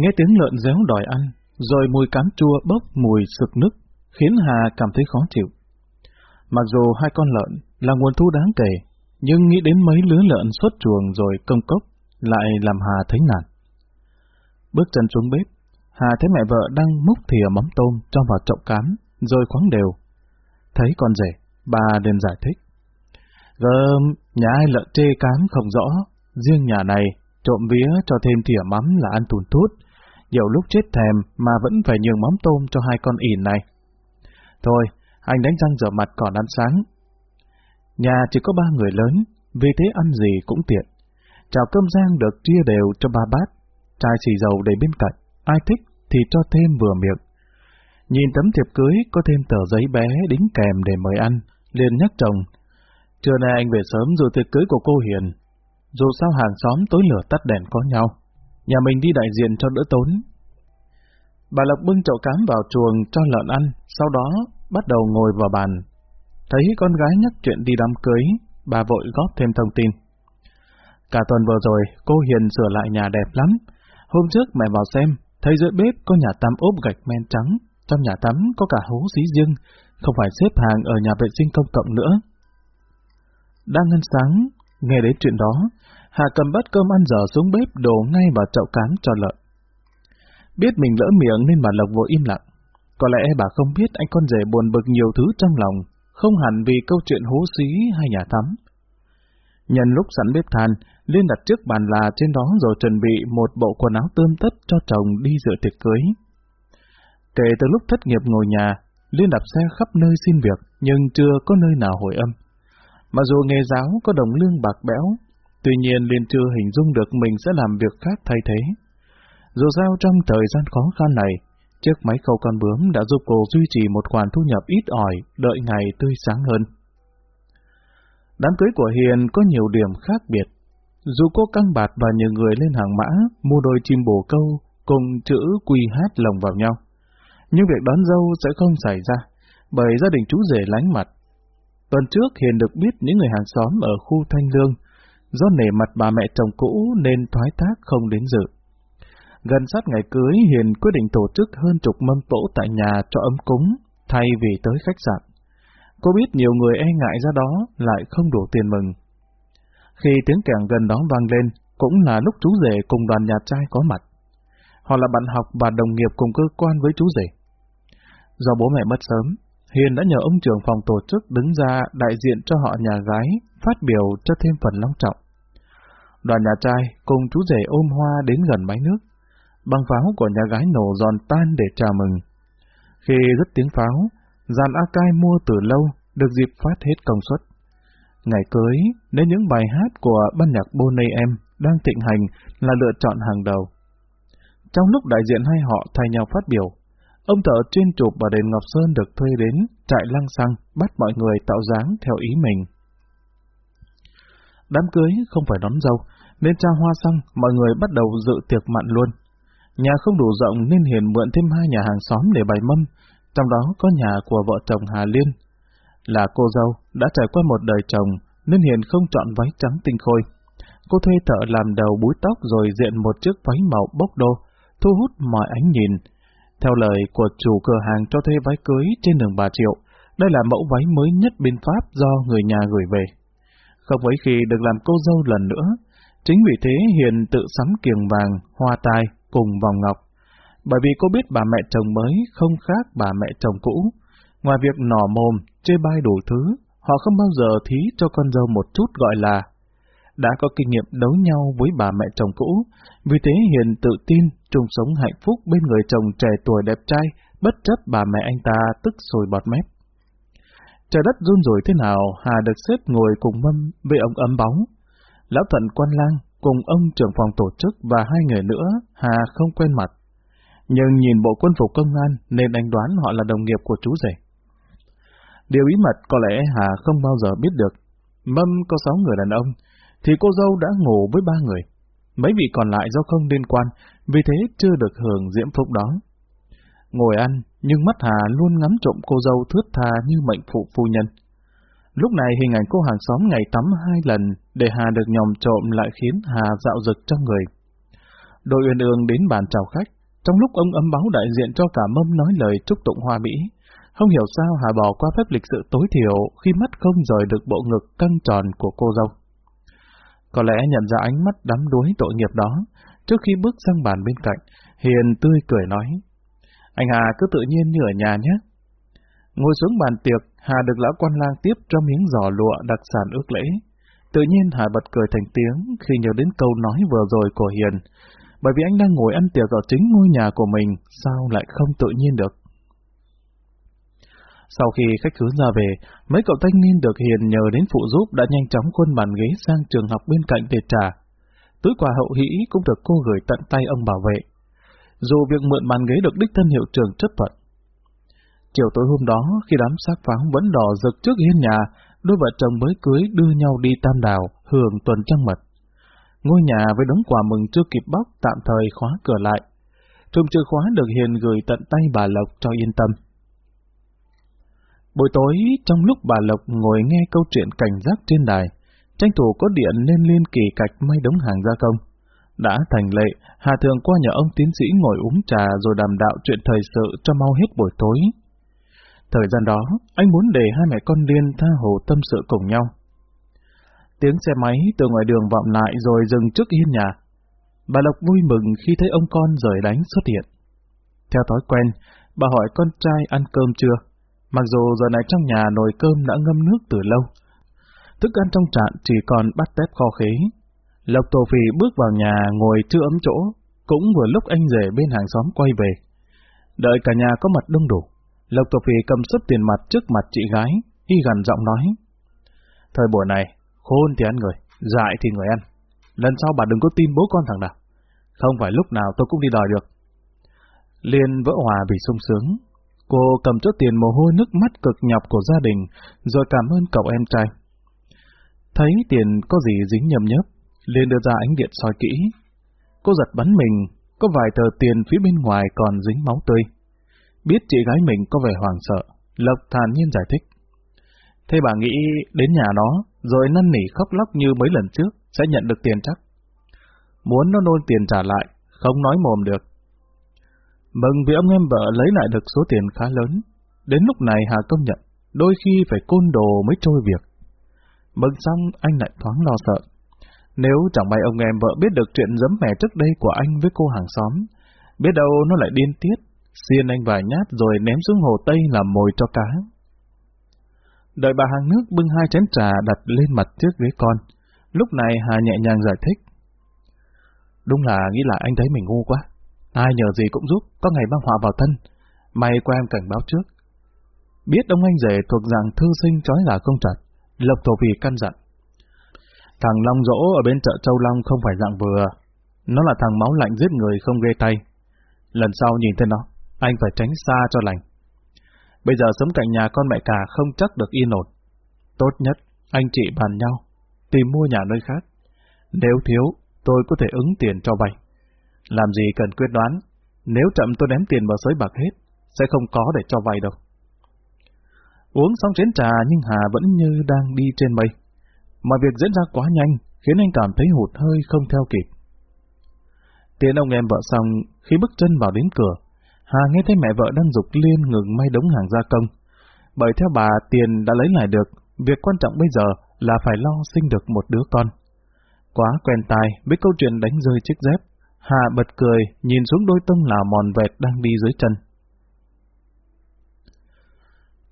Nghe tiếng lợn réo đòi ăn, rồi mùi cám chua bốc mùi sực nức, khiến Hà cảm thấy khó chịu. Mặc dù hai con lợn là nguồn thu đáng kể, nhưng nghĩ đến mấy lứa lợn xuất chuồng rồi công cốc, lại làm Hà thấy nản. Bước chân xuống bếp, Hà thấy mẹ vợ đang múc thìa mắm tôm cho vào chậu cám, rồi khoáng đều. Thấy con rể, bà liền giải thích. Gơm, nhà ai lợn chê cám không rõ, riêng nhà này trộm vía cho thêm thìa mắm là ăn tùn tút, nhiều lúc chết thèm mà vẫn phải nhường mắm tôm cho hai con ỉn này. Thôi, anh đánh răng rửa mặt còn ăn sáng. Nhà chỉ có ba người lớn, vì thế ăn gì cũng tiện. Chào cơm rang được chia đều cho ba bát, chai xì dầu để bên cạnh, ai thích thì cho thêm vừa miệng. Nhìn tấm thiệp cưới có thêm tờ giấy bé đính kèm để mời ăn, liền nhắc chồng. Trưa nay anh về sớm rồi tiệc cưới của cô Hiền. Dù sao hàng xóm tối lửa tắt đèn có nhau, nhà mình đi đại diện cho đỡ tốn. Bà Lộc bưng chậu cám vào chuồng cho lợn ăn, sau đó bắt đầu ngồi vào bàn. Thấy con gái nhắc chuyện đi đám cưới, bà vội góp thêm thông tin. Cả tuần vừa rồi, cô Hiền sửa lại nhà đẹp lắm. Hôm trước mẹ vào xem, thấy giữa bếp có nhà tắm ốp gạch men trắng, trong nhà tắm có cả hố xí riêng, không phải xếp hàng ở nhà vệ sinh công cộng nữa. Đang ngân sáng, nghe đến chuyện đó, Hà cầm bát cơm ăn dở xuống bếp đổ ngay vào chậu cám cho lợn. Biết mình lỡ miệng nên bà Lộc vội im lặng. Có lẽ bà không biết anh con rể buồn bực nhiều thứ trong lòng, không hẳn vì câu chuyện hố xí hay nhà tắm. Nhân lúc sẵn bếp than, Liên đặt trước bàn là trên đó rồi chuẩn bị một bộ quần áo tươm tất cho chồng đi dự tiệc cưới. Kể từ lúc thất nghiệp ngồi nhà, Liên đạp xe khắp nơi xin việc, nhưng chưa có nơi nào hồi âm. Mặc dù nghề giáo có đồng lương bạc bẽo, tuy nhiên Liên chưa hình dung được mình sẽ làm việc khác thay thế. Dù sao trong thời gian khó khăn này, chiếc máy khâu con bướm đã giúp cô duy trì một khoản thu nhập ít ỏi, đợi ngày tươi sáng hơn. Đám cưới của Hiền có nhiều điểm khác biệt. Dù cô căng bạt và nhiều người lên hàng mã, mua đôi chim bồ câu, cùng chữ quy hát lồng vào nhau. Nhưng việc đón dâu sẽ không xảy ra, bởi gia đình chú rể lánh mặt. Tuần trước Hiền được biết những người hàng xóm ở khu Thanh Lương, do nể mặt bà mẹ chồng cũ nên thoái thác không đến dự. Gần sát ngày cưới, Hiền quyết định tổ chức hơn chục mâm cỗ tại nhà cho ấm cúng, thay vì tới khách sạn. Cô biết nhiều người e ngại ra đó lại không đủ tiền mừng. Khi tiếng kèn gần đó vang lên, cũng là lúc chú rể cùng đoàn nhà trai có mặt. Họ là bạn học và đồng nghiệp cùng cơ quan với chú rể. Do bố mẹ mất sớm, Hiền đã nhờ ông trưởng phòng tổ chức đứng ra đại diện cho họ nhà gái, phát biểu cho thêm phần long trọng. Đoàn nhà trai cùng chú rể ôm hoa đến gần máy nước. Băng pháo của nhà gái nổ giòn tan để chào mừng. Khi rất tiếng pháo, dàn cai mua từ lâu, được dịp phát hết công suất. Ngày cưới, nếu những bài hát của ban nhạc Boney Em đang thịnh hành là lựa chọn hàng đầu. Trong lúc đại diện hai họ thay nhau phát biểu, ông thợ chuyên chụp và đền Ngọc Sơn được thuê đến trại lăng xăng bắt mọi người tạo dáng theo ý mình. Đám cưới không phải đón dâu, nên trao hoa xăng, mọi người bắt đầu dự tiệc mặn luôn. Nhà không đủ rộng nên Hiền mượn thêm hai nhà hàng xóm để bày mâm, trong đó có nhà của vợ chồng Hà Liên. Là cô dâu, đã trải qua một đời chồng, nên Hiền không chọn váy trắng tinh khôi. Cô thuê thợ làm đầu búi tóc rồi diện một chiếc váy màu bốc đô, thu hút mọi ánh nhìn. Theo lời của chủ cửa hàng cho thuê váy cưới trên đường Bà Triệu, đây là mẫu váy mới nhất bên Pháp do người nhà gửi về. Không mấy khi được làm cô dâu lần nữa, chính vì thế Hiền tự sắm kiềng vàng, hoa tai cùng vòng ngọc. Bởi vì cô biết bà mẹ chồng mới không khác bà mẹ chồng cũ. Ngoài việc nỏ mồm, chê bai đủ thứ, họ không bao giờ thí cho con dâu một chút gọi là đã có kinh nghiệm đấu nhau với bà mẹ chồng cũ, vì thế Hiền tự tin chung sống hạnh phúc bên người chồng trẻ tuổi đẹp trai, bất chấp bà mẹ anh ta tức sôi bọt mép. Trời đất run rủi thế nào, Hà được xếp ngồi cùng mâm với ông ấm bóng. Lão Thận quan lang cùng ông trưởng phòng tổ chức và hai người nữa, Hà không quen mặt. Nhưng nhìn bộ quân phục công an nên anh đoán họ là đồng nghiệp của chú rể. Điều bí mật có lẽ Hà không bao giờ biết được. Mâm có sáu người đàn ông, thì cô dâu đã ngủ với ba người. Mấy vị còn lại do không liên quan, vì thế chưa được hưởng diễm phúc đó. Ngồi ăn, nhưng mắt Hà luôn ngắm trộm cô dâu thướt tha như mệnh phụ phu nhân. Lúc này hình ảnh cô hàng xóm ngày tắm hai lần để Hà được nhòm trộm lại khiến Hà dạo rực trong người. đội uyên ương đến bàn chào khách. Trong lúc ông ấm báo đại diện cho cả mâm nói lời chúc tụng hoa mỹ, không hiểu sao Hà bỏ qua phép lịch sự tối thiểu khi mắt không rời được bộ ngực căng tròn của cô dâu. Có lẽ nhận ra ánh mắt đắm đuối tội nghiệp đó, trước khi bước sang bàn bên cạnh, Hiền tươi cười nói, Anh Hà cứ tự nhiên như ở nhà nhé. Ngồi xuống bàn tiệc, Hà được lão quan lang tiếp cho miếng giò lụa đặc sản ước lễ. Tự nhiên Hà bật cười thành tiếng khi nhớ đến câu nói vừa rồi của Hiền, bởi vì anh đang ngồi ăn tiệc ở chính ngôi nhà của mình, sao lại không tự nhiên được. Sau khi khách khứa ra về, mấy cậu thanh niên được Hiền nhờ đến phụ giúp đã nhanh chóng quân bàn ghế sang trường học bên cạnh để trả. Túi quà hậu hỷ cũng được cô gửi tận tay ông bảo vệ. Dù việc mượn bàn ghế được đích thân hiệu trường chấp thuận. Chiều tối hôm đó, khi đám xác pháo vẫn đỏ rực trước hiên nhà, đôi vợ chồng mới cưới đưa nhau đi tam đào, hưởng tuần trăng mật. Ngôi nhà với đống quà mừng chưa kịp bóc tạm thời khóa cửa lại. Trùm chìa khóa được Hiền gửi tận tay bà Lộc cho yên tâm. Buổi tối, trong lúc bà Lộc ngồi nghe câu chuyện cảnh giác trên đài, tranh thủ có điện nên liên kỳ cạch may đống hàng gia công. Đã thành lệ, Hà Thường qua nhà ông tiến sĩ ngồi uống trà rồi đàm đạo chuyện thời sự cho mau hết buổi tối. Thời gian đó, anh muốn để hai mẹ con Liên tha hồ tâm sự cùng nhau. Tiếng xe máy từ ngoài đường vọng lại rồi dừng trước hiên nhà. Bà Lộc vui mừng khi thấy ông con rời đánh xuất hiện. Theo thói quen, bà hỏi con trai ăn cơm chưa? Mặc dù giờ này trong nhà nồi cơm đã ngâm nước từ lâu. Thức ăn trong trạn chỉ còn bắt tép kho khế. Lộc Tổ Phì bước vào nhà ngồi chưa ấm chỗ, cũng vừa lúc anh rể bên hàng xóm quay về. Đợi cả nhà có mặt đông đủ, Lộc Tổ Phì cầm sấp tiền mặt trước mặt chị gái, y gần giọng nói. Thời buổi này, khôn thì ăn người, dại thì người ăn. Lần sau bà đừng có tin bố con thằng nào. Không phải lúc nào tôi cũng đi đòi được. Liên vỡ hòa vì sung sướng, Cô cầm chút tiền mồ hôi nước mắt cực nhọc của gia đình, rồi cảm ơn cậu em trai. Thấy tiền có gì dính nhầm nhấp liền đưa ra ánh điện soi kỹ. Cô giật bắn mình, có vài tờ tiền phía bên ngoài còn dính máu tươi. Biết chị gái mình có vẻ hoàng sợ, Lộc thản nhiên giải thích. Thế bà nghĩ đến nhà nó, rồi năn nỉ khóc lóc như mấy lần trước, sẽ nhận được tiền chắc. Muốn nó nôn tiền trả lại, không nói mồm được, Mừng vì ông em vợ lấy lại được số tiền khá lớn. Đến lúc này Hà công nhận, đôi khi phải côn đồ mới trôi việc. Mừng xong, anh lại thoáng lo sợ. Nếu chẳng may ông em vợ biết được chuyện giấm mẻ trước đây của anh với cô hàng xóm, biết đâu nó lại điên tiết, xiên anh vài nhát rồi ném xuống hồ Tây làm mồi cho cá. Đợi bà hàng nước bưng hai chén trà đặt lên mặt trước ghế con. Lúc này Hà nhẹ nhàng giải thích. Đúng là nghĩ là anh thấy mình ngu quá. Ai nhờ gì cũng giúp, có ngày mang họa vào thân. May qua em cảnh báo trước. Biết ông anh rể thuộc dạng thư sinh trói là không trật, Lộc Thổ Vì căn dặn. Thằng Long Dỗ ở bên chợ Châu Long không phải dạng vừa. Nó là thằng máu lạnh giết người không ghê tay. Lần sau nhìn thấy nó, anh phải tránh xa cho lành. Bây giờ sống cạnh nhà con mẹ cả không chắc được yên ổn. Tốt nhất, anh chị bàn nhau, tìm mua nhà nơi khác. Nếu thiếu, tôi có thể ứng tiền cho vay. Làm gì cần quyết đoán, nếu chậm tôi ném tiền vào sới bạc hết, sẽ không có để cho vay đâu. Uống xong chén trà nhưng Hà vẫn như đang đi trên mây. Mọi việc diễn ra quá nhanh, khiến anh cảm thấy hụt hơi không theo kịp. Tiện ông em vợ xong, khi bước chân vào đến cửa, Hà nghe thấy mẹ vợ đang dục liên ngừng may đống hàng gia công. Bởi theo bà, tiền đã lấy lại được, việc quan trọng bây giờ là phải lo sinh được một đứa con. Quá quen tai với câu chuyện đánh rơi chiếc dép, Hà bật cười, nhìn xuống đôi tông là mòn vẹt đang đi dưới chân.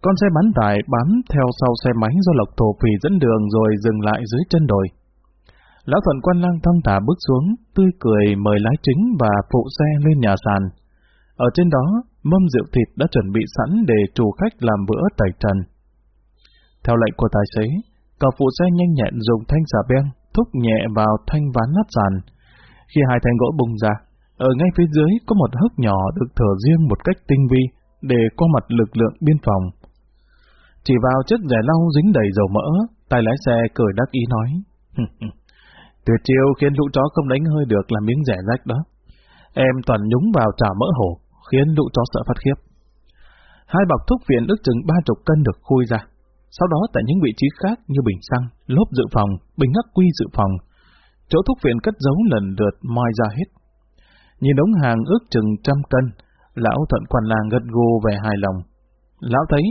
Con xe bán tải bám theo sau xe máy do Lộc Thổ Phì dẫn đường rồi dừng lại dưới chân đồi. Lão thuận quan lang thong thả bước xuống, tươi cười mời lái chính và phụ xe lên nhà sàn. Ở trên đó, mâm rượu thịt đã chuẩn bị sẵn để chủ khách làm bữa tẩy trần. Theo lệnh của tài xế, cậu phụ xe nhanh nhẹn dùng thanh xà beng thúc nhẹ vào thanh ván nắp sàn, khi hai thanh gỗ bung ra, ở ngay phía dưới có một hốc nhỏ được thở riêng một cách tinh vi để qua mặt lực lượng biên phòng. Chỉ vào chiếc rẻ lau dính đầy dầu mỡ, tay lái xe cười đắc ý nói. Tuyệt chiêu khiến lũ chó không đánh hơi được là miếng rẻ rách đó. Em toàn nhúng vào trả mỡ hổ, khiến lũ chó sợ phát khiếp. Hai bọc thuốc viện ước chừng ba chục cân được khui ra. Sau đó tại những vị trí khác như bình xăng, lốp dự phòng, bình ắc quy dự phòng, chỗ thuốc viện cất giấu lần lượt moi ra hết. Nhìn đống hàng ước chừng trăm cân, lão thận quan làng gật gù về hài lòng. Lão thấy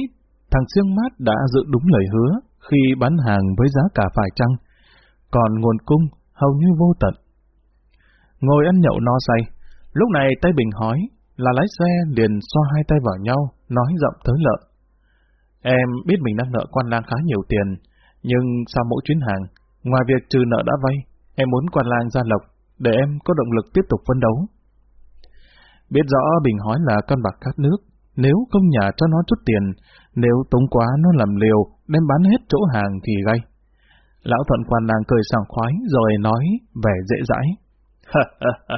thằng siêng mát đã giữ đúng lời hứa khi bán hàng với giá cả phải chăng, còn nguồn cung hầu như vô tận. Ngồi ăn nhậu no say, lúc này tay Bình hói là lái xe liền xoa hai tay vào nhau, nói giọng tới lợi. Em biết mình đang nợ quan lang khá nhiều tiền, nhưng sau mỗi chuyến hàng, ngoài việc trừ nợ đã vay, em muốn quan lang gia lộc, để em có động lực tiếp tục phấn đấu. Biết rõ Bình hỏi là con bạc khát nước, nếu công nhà cho nó chút tiền, nếu tống quá nó làm liều, đem bán hết chỗ hàng thì gay. Lão thuận quan lang cười sảng khoái rồi nói vẻ dễ dãi.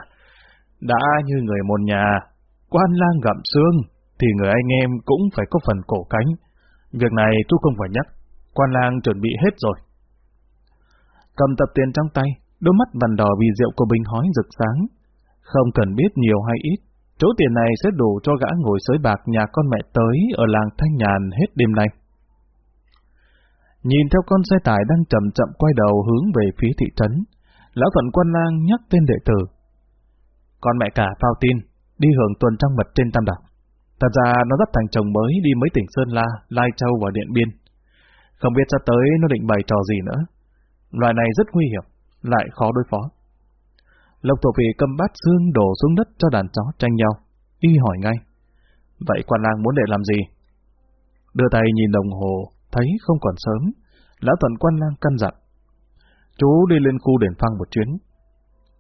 Đã như người một nhà, quan lang gặm xương, thì người anh em cũng phải có phần cổ cánh. Việc này tôi không phải nhắc, quan lang chuẩn bị hết rồi. Cầm tập tiền trong tay, đôi mắt vằn đỏ vì rượu của Bình hói rực sáng. Không cần biết nhiều hay ít, chỗ tiền này sẽ đủ cho gã ngồi sới bạc nhà con mẹ tới ở làng Thanh Nhàn hết đêm nay. Nhìn theo con xe tải đang chậm chậm quay đầu hướng về phía thị trấn, Lão Thuận Quan Lang nhắc tên đệ tử. Con mẹ cả phao tin, đi hưởng tuần trăng mật trên Tam Đảo. Thật ra nó dắt thằng chồng mới đi mấy tỉnh Sơn La, Lai Châu và Điện Biên. Không biết sắp tới nó định bày trò gì nữa. Loài này rất nguy hiểm, lại khó đối phó. Lộc thổ phỉ cầm bát xương đổ xuống đất cho đàn chó tranh nhau. Y hỏi ngay. Vậy quan lang muốn để làm gì? Đưa tay nhìn đồng hồ, thấy không còn sớm. Lão thuận quan lang căn dặn. Chú đi lên khu đền phăng một chuyến.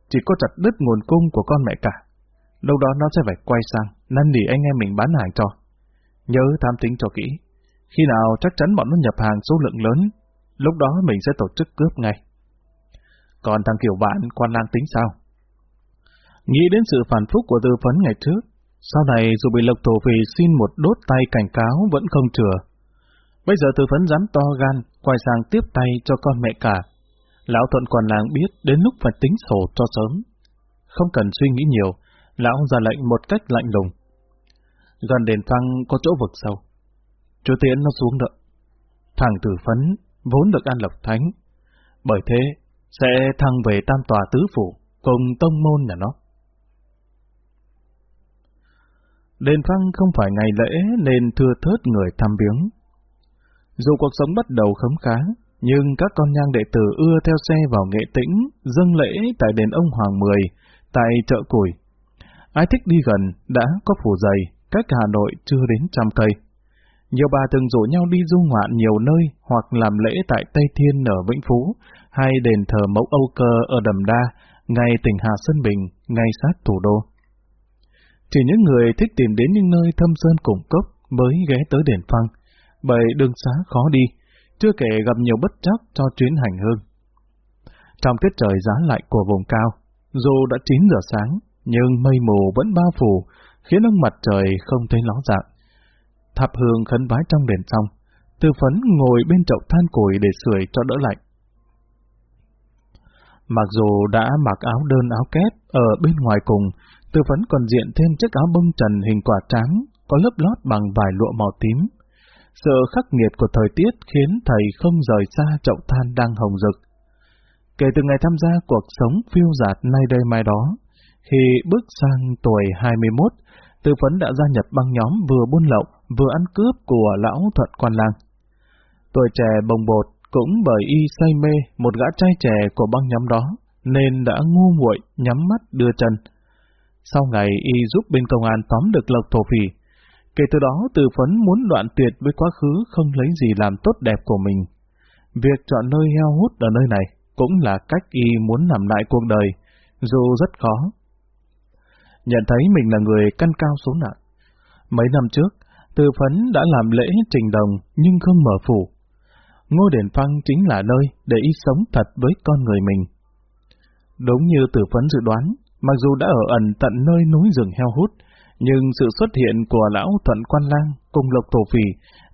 Chỉ có chặt đứt nguồn cung của con mẹ cả. Lúc đó nó sẽ phải quay sang, năn nỉ anh em mình bán hàng cho. Nhớ tham tính cho kỹ. Khi nào chắc chắn bọn nó nhập hàng số lượng lớn, lúc đó mình sẽ tổ chức cướp ngay. Còn thằng kiểu bạn quan lang tính sao? Nghĩ đến sự phản phúc của tư phấn ngày trước, sau này dù bị lộc thổ phì xin một đốt tay cảnh cáo vẫn không chừa. Bây giờ tư phấn dám to gan, quay sang tiếp tay cho con mẹ cả. Lão thuận còn làng biết đến lúc phải tính sổ cho sớm. Không cần suy nghĩ nhiều, lão ra lệnh một cách lạnh lùng. Gần đền thăng có chỗ vực sâu. Chú Tiến nó xuống đợi. Thằng tử phấn vốn được ăn lộc thánh. Bởi thế, sẽ thăng về tam tòa tứ phủ, cùng tông môn nhà nó. Đền phăng không phải ngày lễ nên thưa thớt người thăm viếng. Dù cuộc sống bắt đầu khấm khá, nhưng các con nhang đệ tử ưa theo xe vào nghệ tĩnh, dâng lễ tại đền ông Hoàng Mười, tại chợ củi. Ai thích đi gần đã có phủ dày, cách Hà Nội chưa đến trăm cây. Nhiều bà từng rủ nhau đi du ngoạn nhiều nơi hoặc làm lễ tại Tây Thiên ở Vĩnh Phú hay đền thờ mẫu Âu Cơ ở Đầm Đa, ngay tỉnh Hà Sơn Bình, ngay sát thủ đô. Chỉ những người thích tìm đến những nơi thâm sơn cùng cốc mới ghé tới đền phăng, bởi đường xá khó đi, chưa kể gặp nhiều bất chắc cho chuyến hành hương. Trong tiết trời giá lạnh của vùng cao, dù đã 9 giờ sáng, nhưng mây mù vẫn bao phủ, khiến ông mặt trời không thấy ló dạng. Thập hương khấn vái trong đền xong, tư phấn ngồi bên chậu than củi để sưởi cho đỡ lạnh. Mặc dù đã mặc áo đơn áo kép ở bên ngoài cùng, tư vấn còn diện thêm chiếc áo bông trần hình quả trắng, có lớp lót bằng vải lụa màu tím. Sự khắc nghiệt của thời tiết khiến thầy không rời xa chậu than đang hồng rực. Kể từ ngày tham gia cuộc sống phiêu giạt nay đây mai đó, khi bước sang tuổi 21, Tư vấn đã gia nhập băng nhóm vừa buôn lậu, vừa ăn cướp của lão Thuận Quan Lang. Tuổi trẻ bồng bột cũng bởi y say mê một gã trai trẻ của băng nhóm đó, nên đã ngu muội nhắm mắt đưa chân. Sau ngày y giúp bên công an tóm được lộc thổ phỉ, kể từ đó từ Phấn muốn đoạn tuyệt với quá khứ không lấy gì làm tốt đẹp của mình. Việc chọn nơi heo hút ở nơi này cũng là cách y muốn làm lại cuộc đời, dù rất khó. Nhận thấy mình là người căn cao số nặng. Mấy năm trước, Tư Phấn đã làm lễ trình đồng nhưng không mở phủ. Ngôi đền phăng chính là nơi để y sống thật với con người mình. Đúng như Tư Phấn dự đoán, mặc dù đã ở ẩn tận nơi núi rừng heo hút, nhưng sự xuất hiện của lão Thuận Quan Lang cùng Lộc Thổ Phì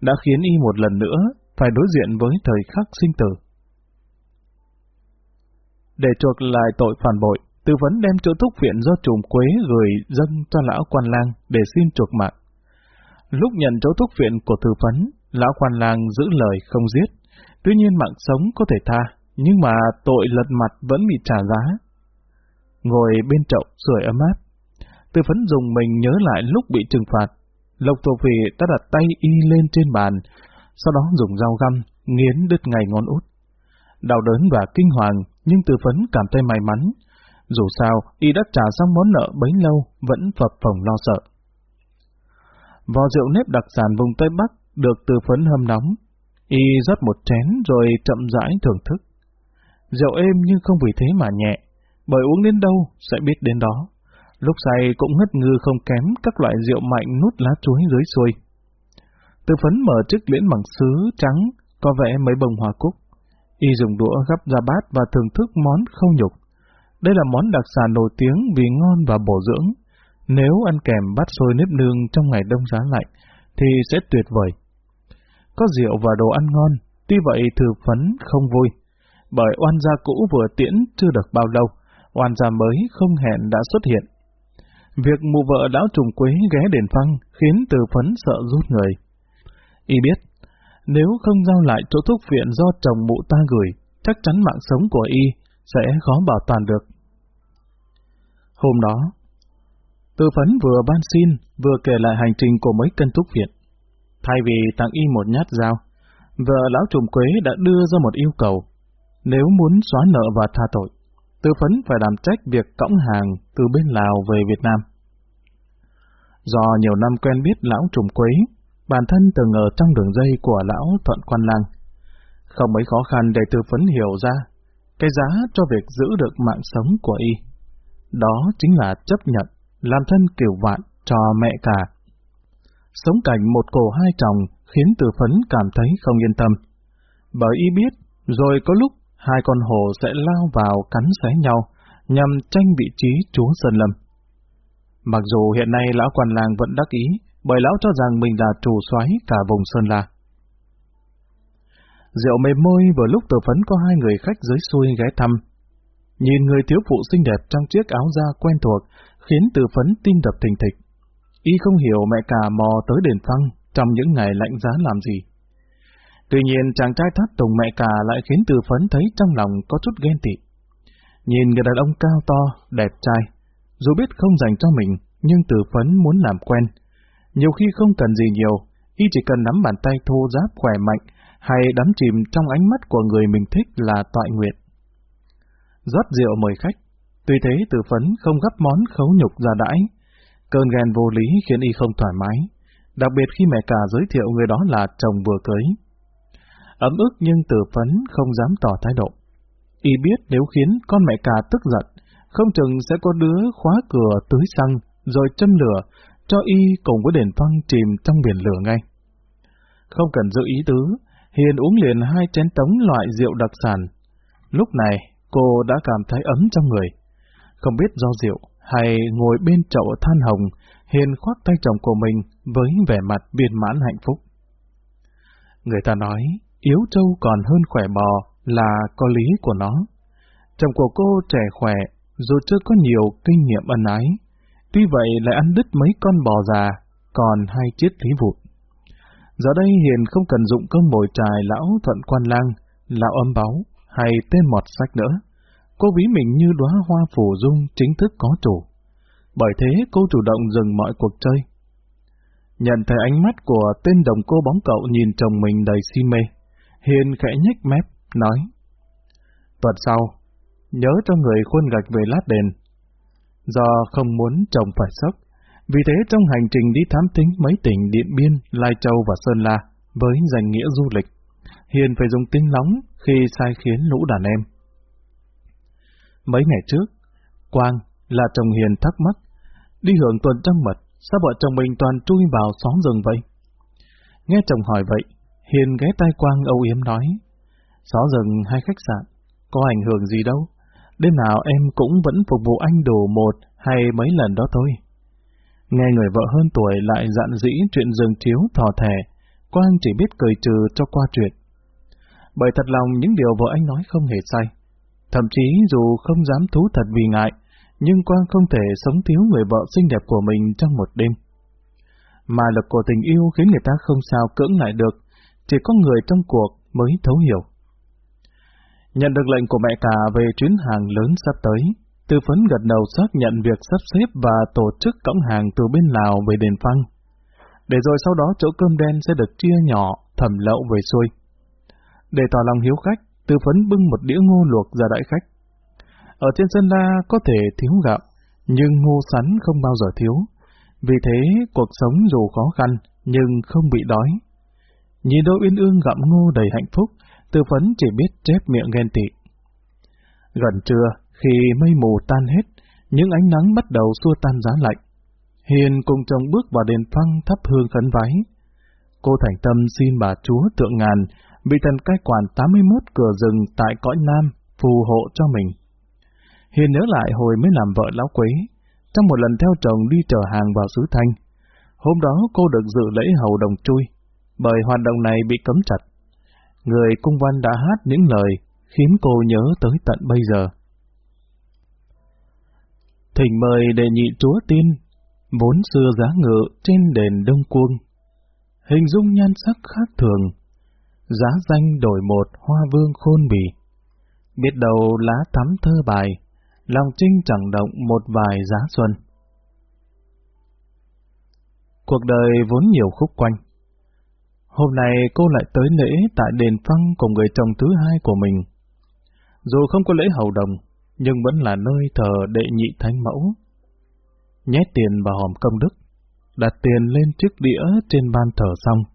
đã khiến y một lần nữa phải đối diện với thời khắc sinh tử. Để chuộc lại tội phản bội, Tư vấn đem chỗ thúc viện do trùm quế gửi dâng cho lão quan lang để xin chuộc mạng. Lúc nhận chỗ thúc viện của tư vấn, lão quan lang giữ lời không giết. Tuy nhiên mạng sống có thể tha, nhưng mà tội lật mặt vẫn bị trả giá. Ngồi bên chậu sưởi ấm áp, Tư phấn dùng mình nhớ lại lúc bị trừng phạt. Lộc Thổ Phỉ đã đặt tay y lên trên bàn, sau đó dùng dao găm, nghiến đứt ngay ngón út. Đau đớn và kinh hoàng, nhưng Tư phấn cảm thấy may mắn. Dù sao, y đã trả xong món nợ bấy lâu, vẫn phập phồng lo sợ. Vò rượu nếp đặc sản vùng Tây Bắc được Tư phấn hâm nóng. Y rót một chén rồi chậm rãi thưởng thức. Rượu êm nhưng không vì thế mà nhẹ, bởi uống đến đâu sẽ biết đến đó. Lúc say cũng ngất ngư không kém các loại rượu mạnh nút lá chuối dưới xuôi. Từ phấn mở chiếc liễn bằng sứ trắng, có vẽ mấy bông hoa cúc. Y dùng đũa gắp ra bát và thưởng thức món khâu nhục. Đây là món đặc sản nổi tiếng vì ngon và bổ dưỡng. Nếu ăn kèm bát xôi nếp nương trong ngày đông giá lạnh, thì sẽ tuyệt vời. Có rượu và đồ ăn ngon, tuy vậy thừa phấn không vui bởi oan gia cũ vừa tiễn chưa được bao lâu, oan gia mới không hẹn đã xuất hiện. Việc mụ vợ lão trùng quế ghé đền phăng khiến từ phấn sợ rút người. Y biết, nếu không giao lại chỗ thuốc viện do chồng mụ ta gửi, chắc chắn mạng sống của Y sẽ khó bảo toàn được. Hôm đó, từ phấn vừa ban xin, vừa kể lại hành trình của mấy cân thuốc viện. Thay vì tặng Y một nhát dao, vợ lão trùng quế đã đưa ra một yêu cầu nếu muốn xóa nợ và tha tội, tư phấn phải đảm trách việc cõng hàng từ bên Lào về Việt Nam. Do nhiều năm quen biết lão trùng Quế, bản thân từng ở trong đường dây của lão Thuận Quan Lang. Không mấy khó khăn để tư phấn hiểu ra cái giá cho việc giữ được mạng sống của y. Đó chính là chấp nhận làm thân kiểu vạn cho mẹ cả. Sống cảnh một cổ hai chồng khiến từ phấn cảm thấy không yên tâm. Bởi y biết, rồi có lúc hai con hồ sẽ lao vào cắn xé nhau, nhằm tranh vị trí chúa Sơn Lâm. Mặc dù hiện nay lão quan làng vẫn đắc ý, bởi lão cho rằng mình là chủ soái cả vùng Sơn La. Rượu mềm môi vừa lúc Từ phấn có hai người khách dưới xuôi ghé thăm. Nhìn người thiếu phụ xinh đẹp trong chiếc áo da quen thuộc, khiến từ phấn tim đập thình thịch. Y không hiểu mẹ cả mò tới đền phăng trong những ngày lạnh giá làm gì. Tuy nhiên chàng trai thắt tùng mẹ cả lại khiến từ phấn thấy trong lòng có chút ghen tị. Nhìn người đàn ông cao to, đẹp trai, dù biết không dành cho mình, nhưng từ phấn muốn làm quen. Nhiều khi không cần gì nhiều, y chỉ cần nắm bàn tay thô giáp khỏe mạnh, hay đắm chìm trong ánh mắt của người mình thích là tọa nguyện. rót rượu mời khách, tuy thế từ phấn không gấp món khấu nhục ra đãi. Cơn ghen vô lý khiến y không thoải mái, đặc biệt khi mẹ cả giới thiệu người đó là chồng vừa cưới ấm ức nhưng tử phấn không dám tỏ thái độ. Y biết nếu khiến con mẹ cả tức giận, không chừng sẽ có đứa khóa cửa tưới xăng, rồi châm lửa, cho Y cùng với đền phăng chìm trong biển lửa ngay. Không cần giữ ý tứ, Hiền uống liền hai chén tống loại rượu đặc sản. Lúc này, cô đã cảm thấy ấm trong người. Không biết do rượu, hay ngồi bên chậu than hồng, Hiền khoác tay chồng của mình với vẻ mặt viên mãn hạnh phúc. Người ta nói, yếu trâu còn hơn khỏe bò là có lý của nó. Chồng của cô trẻ khỏe, dù chưa có nhiều kinh nghiệm ân ái, tuy vậy lại ăn đứt mấy con bò già, còn hai chiếc lý vụt. Giờ đây Hiền không cần dụng công mồi trài lão thuận quan lang, lão âm báu, hay tên mọt sách nữa. Cô ví mình như đóa hoa phù dung chính thức có chủ. Bởi thế cô chủ động dừng mọi cuộc chơi. Nhận thấy ánh mắt của tên đồng cô bóng cậu nhìn chồng mình đầy si mê. Hiền khẽ nhếch mép, nói. Tuần sau, nhớ cho người khuôn gạch về lát đền. Do không muốn chồng phải sốc, vì thế trong hành trình đi thám tính mấy tỉnh Điện Biên, Lai Châu và Sơn La với danh nghĩa du lịch, Hiền phải dùng tiếng nóng khi sai khiến lũ đàn em. Mấy ngày trước, Quang là chồng Hiền thắc mắc, đi hưởng tuần trăng mật, sao vợ chồng mình toàn chui vào xóm rừng vậy? Nghe chồng hỏi vậy, Hiền ghé tai Quang âu yếm nói, Xó rừng hay khách sạn, có ảnh hưởng gì đâu, đêm nào em cũng vẫn phục vụ anh đồ một hay mấy lần đó thôi. Nghe người vợ hơn tuổi lại dặn dĩ chuyện rừng chiếu thò thẻ, Quang chỉ biết cười trừ cho qua chuyện. Bởi thật lòng những điều vợ anh nói không hề sai. Thậm chí dù không dám thú thật vì ngại, nhưng Quang không thể sống thiếu người vợ xinh đẹp của mình trong một đêm. Mà lực của tình yêu khiến người ta không sao cưỡng lại được, chỉ có người trong cuộc mới thấu hiểu. Nhận được lệnh của mẹ cả về chuyến hàng lớn sắp tới, Tư phấn gật đầu xác nhận việc sắp xếp và tổ chức cõng hàng từ bên Lào về đền phăng. Để rồi sau đó chỗ cơm đen sẽ được chia nhỏ, thẩm lậu về xuôi. Để tỏ lòng hiếu khách, tư phấn bưng một đĩa ngô luộc ra đãi khách. Ở trên sân la có thể thiếu gạo, nhưng ngô sắn không bao giờ thiếu. Vì thế, cuộc sống dù khó khăn, nhưng không bị đói. Nhìn đôi uyên ương gặm ngô đầy hạnh phúc, tư phấn chỉ biết chép miệng ghen tị. Gần trưa, khi mây mù tan hết, những ánh nắng bắt đầu xua tan giá lạnh. Hiền cùng chồng bước vào đền phăng thắp hương khấn vái. Cô thành tâm xin bà chúa tượng ngàn, bị thần cai quản 81 cửa rừng tại cõi Nam, phù hộ cho mình. Hiền nhớ lại hồi mới làm vợ lão quế, trong một lần theo chồng đi chở hàng vào xứ Thanh. Hôm đó cô được dự lễ hầu đồng chui, bởi hoạt động này bị cấm chặt. Người cung văn đã hát những lời khiến cô nhớ tới tận bây giờ. Thỉnh mời đệ nhị chúa tiên, vốn xưa giá ngự trên đền Đông Cuông. Hình dung nhan sắc khác thường, giá danh đổi một hoa vương khôn bì. Biết đầu lá thắm thơ bài, lòng trinh chẳng động một vài giá xuân. Cuộc đời vốn nhiều khúc quanh. Hôm nay cô lại tới lễ tại đền phăng cùng người chồng thứ hai của mình. Dù không có lễ hầu đồng, nhưng vẫn là nơi thờ đệ nhị thánh mẫu. Nhét tiền vào hòm công đức, đặt tiền lên chiếc đĩa trên ban thờ xong.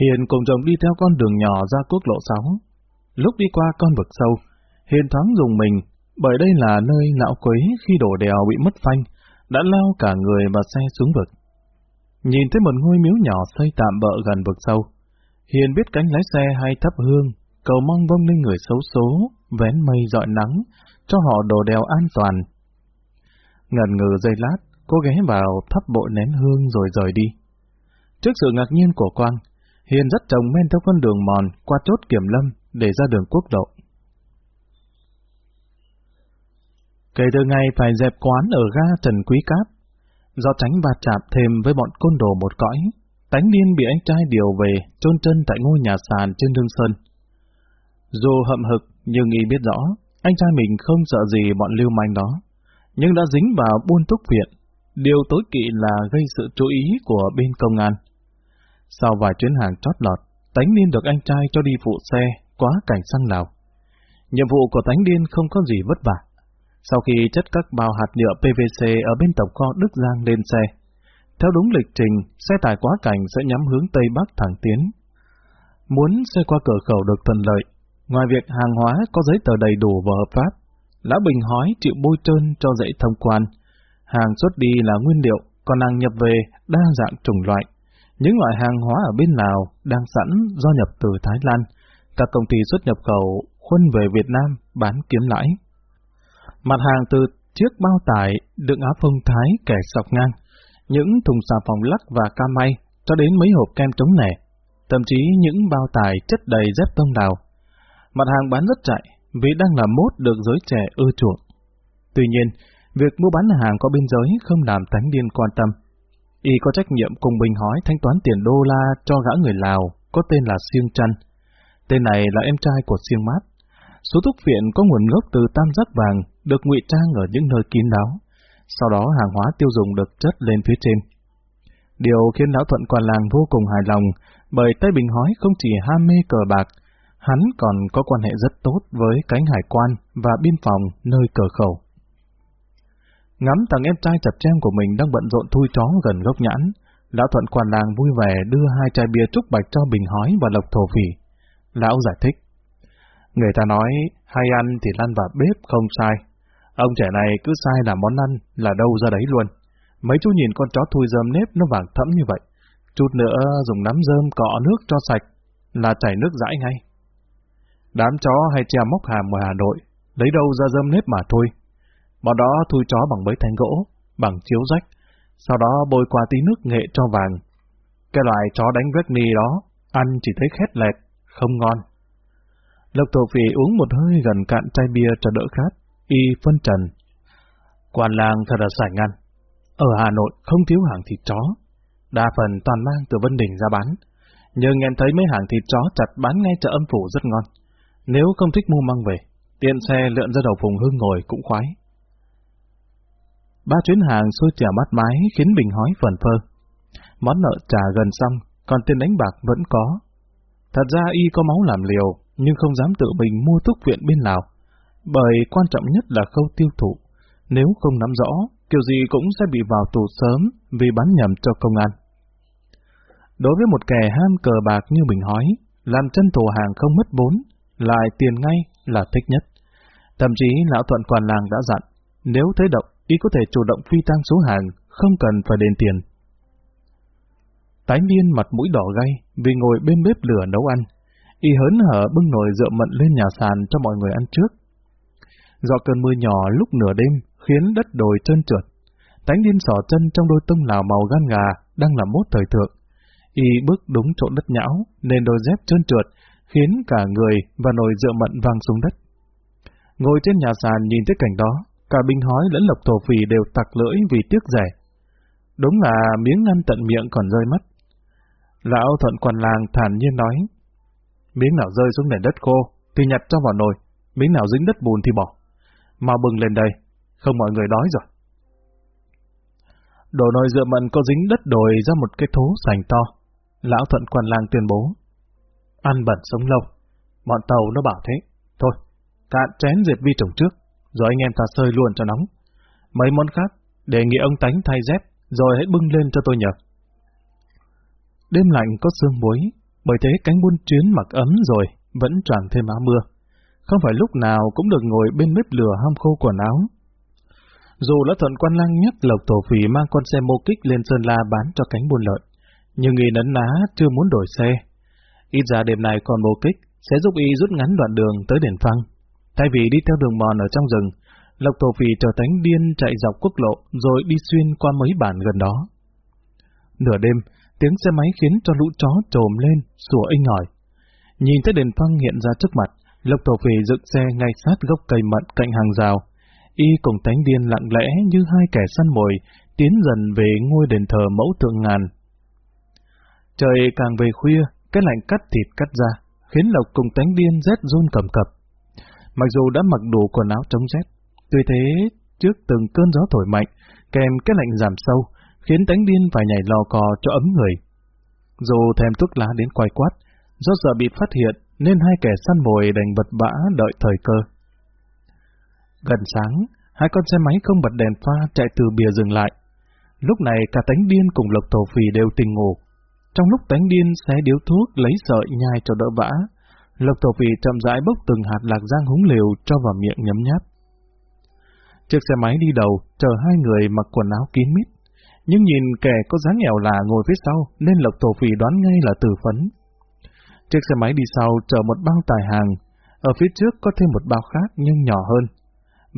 Hiền cùng chồng đi theo con đường nhỏ ra quốc lộ 6. Lúc đi qua con vực sâu, Hiền thoáng dùng mình, bởi đây là nơi lão quấy khi đổ đèo bị mất phanh, đã lao cả người và xe xuống vực. Nhìn thấy một ngôi miếu nhỏ xây tạm bợ gần vực sâu, Hiền biết cánh lái xe hay thắp hương, cầu mong vong lên người xấu số, vén mây dọi nắng, cho họ đổ đèo an toàn. Ngần ngừ giây lát, cô ghé vào thắp bộ nén hương rồi rời đi. Trước sự ngạc nhiên của Quang, Hiền dắt chồng men theo con đường mòn qua chốt kiểm lâm để ra đường quốc lộ. Kể từ ngày phải dẹp quán ở ga Trần Quý Cáp, do tránh va chạm thêm với bọn côn đồ một cõi, tánh niên bị anh trai điều về, chôn chân tại ngôi nhà sàn trên đường Sơn. Dù hậm hực, nhưng y biết rõ, anh trai mình không sợ gì bọn lưu manh đó, nhưng đã dính vào buôn túc viện. Điều tối kỵ là gây sự chú ý của bên công an. Sau vài chuyến hàng chót lọt, Tánh niên được anh trai cho đi phụ xe, quá cảnh sang Lào. Nhiệm vụ của Tánh niên không có gì vất vả. Sau khi chất các bao hạt nhựa PVC ở bên tổng kho Đức Giang lên xe, theo đúng lịch trình, xe tải quá cảnh sẽ nhắm hướng Tây Bắc thẳng tiến. Muốn xe qua cửa khẩu được thuận lợi, ngoài việc hàng hóa có giấy tờ đầy đủ và hợp pháp, Lão Bình hói chịu bôi trơn cho dễ thông quan. Hàng xuất đi là nguyên liệu, còn hàng nhập về đa dạng chủng loại. Những loại hàng hóa ở bên Lào đang sẵn do nhập từ Thái Lan. Các công ty xuất nhập khẩu khuân về Việt Nam bán kiếm lãi. Mặt hàng từ chiếc bao tải đựng áo phông Thái kẻ sọc ngang, những thùng xà phòng lắc và ca may, cho đến mấy hộp kem chống nẻ, thậm chí những bao tải chất đầy dép tông đào. Mặt hàng bán rất chạy, vì đang là mốt được giới trẻ ưa chuộng. Tuy nhiên, việc mua bán hàng qua biên giới không làm thánh điên quan tâm. Y có trách nhiệm cùng Bình hói thanh toán tiền đô la cho gã người Lào có tên là Siêng Trăn. Tên này là em trai của Siêng Mát. Số thuốc viện có nguồn gốc từ tam giác vàng được ngụy trang ở những nơi kín đáo. Sau đó hàng hóa tiêu dùng được chất lên phía trên. Điều khiến lão thuận quan làng vô cùng hài lòng, bởi tay Bình hói không chỉ ham mê cờ bạc, hắn còn có quan hệ rất tốt với cánh hải quan và biên phòng nơi cờ khẩu. Ngắm thằng em trai chặt chém của mình đang bận rộn thui chó gần gốc nhãn, lão thuận quản làng vui vẻ đưa hai chai bia trúc bạch cho bình hói và lộc thổ phỉ. Lão giải thích. Người ta nói, hay ăn thì lăn vào bếp không sai. Ông trẻ này cứ sai là món ăn là đâu ra đấy luôn. Mấy chú nhìn con chó thui rơm nếp nó vàng thẫm như vậy. Chút nữa dùng nắm rơm cọ nước cho sạch, là chảy nước dãi ngay. Đám chó hay treo móc hàm ở Hà Nội, lấy đâu ra rơm nếp mà thôi. Bọn đó thui chó bằng mấy thanh gỗ, bằng chiếu rách, sau đó bôi qua tí nước nghệ cho vàng. Cái loại chó đánh vét ni đó, ăn chỉ thấy khét lẹt, không ngon. Lộc thổ phỉ uống một hơi gần cạn chai bia cho đỡ khát, y phân trần. Quan làng thật là sải ngăn. Ở Hà Nội không thiếu hàng thịt chó, đa phần toàn mang từ Vân Đình ra bán. Nhưng em thấy mấy hàng thịt chó chặt bán ngay chợ âm phủ rất ngon. Nếu không thích mua mang về, Tiện xe lượn ra đầu Phùng hương ngồi cũng khoái. Ba chuyến hàng xôi trà mát mái khiến Bình hói phần phơ. Món nợ trả gần xong, còn tiền đánh bạc vẫn có. Thật ra y có máu làm liều, nhưng không dám tự mình mua thuốc viện bên Lào, bởi quan trọng nhất là khâu tiêu thụ. Nếu không nắm rõ, kiểu gì cũng sẽ bị vào tù sớm vì bán nhầm cho công an. Đối với một kẻ ham cờ bạc như mình hói, làm chân thù hàng không mất vốn, lại tiền ngay là thích nhất. Thậm chí lão thuận quản làng đã dặn, nếu thấy động, y có thể chủ động phi tăng số hàng, không cần phải đền tiền. Tái niên mặt mũi đỏ gay vì ngồi bên bếp lửa nấu ăn. Y hớn hở bưng nồi rượu mận lên nhà sàn cho mọi người ăn trước. Do cơn mưa nhỏ lúc nửa đêm khiến đất đồi trơn trượt. Tánh điên sỏ chân trong đôi tông lào màu gan gà đang là mốt thời thượng. Y bước đúng chỗ đất nhão nên đôi dép trơn trượt khiến cả người và nồi rượu mận vang xuống đất. Ngồi trên nhà sàn nhìn thấy cảnh đó, cả binh hói lẫn lộc thổ phì đều tặc lưỡi vì tiếc rẻ. Đúng là miếng ăn tận miệng còn rơi mất. Lão thuận quần làng thản nhiên nói, miếng nào rơi xuống nền đất khô thì nhặt cho vào nồi, miếng nào dính đất bùn thì bỏ. Mau bừng lên đây, không mọi người đói rồi. Đồ nồi dựa mận có dính đất đồi ra một cái thố sành to. Lão thuận quần làng tuyên bố, ăn bẩn sống lâu, bọn tàu nó bảo thế. Thôi, cạn chén diệt vi trồng trước, rồi anh em ta sơi luôn cho nóng. Mấy món khác, đề nghị ông tánh thay dép, rồi hãy bưng lên cho tôi nhờ. Đêm lạnh có sương muối, bởi thế cánh buôn chuyến mặc ấm rồi, vẫn tràn thêm áo mưa. Không phải lúc nào cũng được ngồi bên bếp lửa ham khô quần áo. Dù đã thuận quan lang nhắc Lộc Tổ Phỉ mang con xe mô kích lên Sơn La bán cho cánh buôn lợn, nhưng y nấn ná chưa muốn đổi xe. Ít ra đêm này còn mô kích sẽ giúp y rút ngắn đoạn đường tới đền phăng. Thay vì đi theo đường mòn ở trong rừng, Lộc Tổ Phỉ trở thành điên chạy dọc quốc lộ rồi đi xuyên qua mấy bản gần đó. Nửa đêm, tiếng xe máy khiến cho lũ chó trồm lên, sủa inh ỏi. Nhìn thấy đền phăng hiện ra trước mặt, Lộc Tổ Phỉ dựng xe ngay sát gốc cây mận cạnh hàng rào. Y cùng tánh điên lặng lẽ như hai kẻ săn mồi, tiến dần về ngôi đền thờ mẫu tượng ngàn. Trời càng về khuya, cái lạnh cắt thịt cắt ra, khiến Lộc cùng tánh điên rét run cầm cập. Mặc dù đã mặc đủ quần áo chống rét, tuy thế, trước từng cơn gió thổi mạnh, kèm cái lạnh giảm sâu, khiến tánh điên phải nhảy lò cò cho ấm người. Dù thèm thuốc lá đến quay quát, do sợ bị phát hiện nên hai kẻ săn mồi đành bật bã đợi thời cơ. Gần sáng, hai con xe máy không bật đèn pha chạy từ bìa dừng lại. Lúc này cả tánh điên cùng lộc thổ phì đều tình ngủ. Trong lúc tánh điên xé điếu thuốc lấy sợi nhai cho đỡ vã, lộc thổ phỉ chậm rãi bốc từng hạt lạc giang húng liều cho vào miệng nhấm nháp. Chiếc xe máy đi đầu, chờ hai người mặc quần áo kín mít. Nhưng nhìn kẻ có dáng nghèo là ngồi phía sau, nên Lộc Tổ Phỉ đoán ngay là tử phấn. Chiếc xe máy đi sau chở một bao tài hàng, ở phía trước có thêm một bao khác nhưng nhỏ hơn.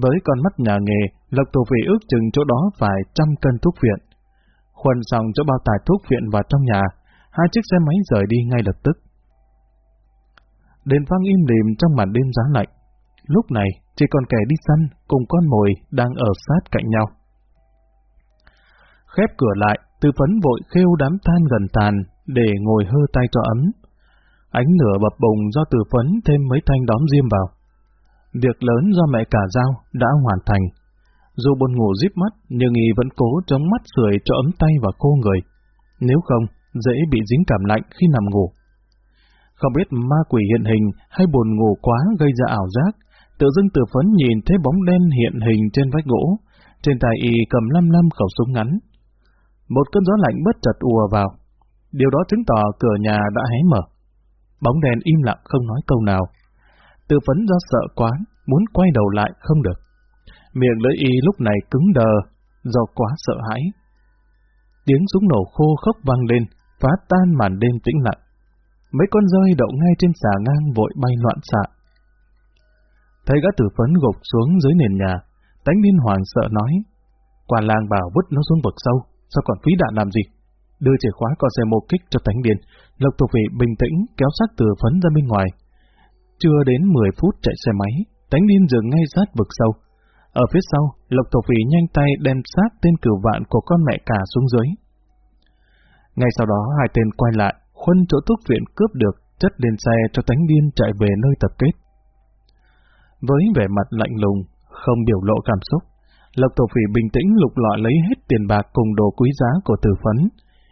Với con mắt nhà nghề, Lộc Tổ Phỉ ước chừng chỗ đó phải trăm cân thuốc viện. khuân xong chỗ bao tài thuốc viện vào trong nhà, hai chiếc xe máy rời đi ngay lập tức. Đền vang im lìm trong màn đêm giá lạnh. Lúc này, chỉ còn kẻ đi săn cùng con mồi đang ở sát cạnh nhau. Khép cửa lại, tư phấn vội khêu đám than gần tàn để ngồi hơ tay cho ấm. Ánh lửa bập bùng do từ phấn thêm mấy thanh đóm diêm vào. Việc lớn do mẹ cả giao đã hoàn thành. Dù buồn ngủ díp mắt, nhưng y vẫn cố chống mắt sưởi cho ấm tay và khô người. Nếu không, dễ bị dính cảm lạnh khi nằm ngủ. Không biết ma quỷ hiện hình hay buồn ngủ quá gây ra ảo giác, tự dưng từ phấn nhìn thấy bóng đen hiện hình trên vách gỗ, trên tay y cầm lăm lăm khẩu súng ngắn. Một cơn gió lạnh bất chợt ùa vào. Điều đó chứng tỏ cửa nhà đã hé mở. Bóng đèn im lặng không nói câu nào. Từ phấn do sợ quá, muốn quay đầu lại không được. Miệng lưỡi y lúc này cứng đờ, do quá sợ hãi. Tiếng súng nổ khô khốc vang lên, phá tan màn đêm tĩnh lặng. Mấy con rơi đậu ngay trên xà ngang vội bay loạn xạ. Thấy gã tử phấn gục xuống dưới nền nhà, tánh niên hoàng sợ nói, quả làng bảo vứt nó xuống vực sâu, sao còn phí đạn làm gì? Đưa chìa khóa con xe mô kích cho tánh điên, Lộc thuộc Vị bình tĩnh kéo sát tử phấn ra bên ngoài. Chưa đến 10 phút chạy xe máy, tánh điên dừng ngay sát vực sâu. Ở phía sau, Lộc thổ Vị nhanh tay đem sát tên cửu vạn của con mẹ cả xuống dưới. Ngay sau đó hai tên quay lại, khuân chỗ thuốc viện cướp được, chất lên xe cho tánh điên chạy về nơi tập kết. với vẻ mặt lạnh lùng, không biểu lộ cảm xúc. Lộc Tổ Phỉ bình tĩnh lục lọi lấy hết tiền bạc cùng đồ quý giá của tử phấn.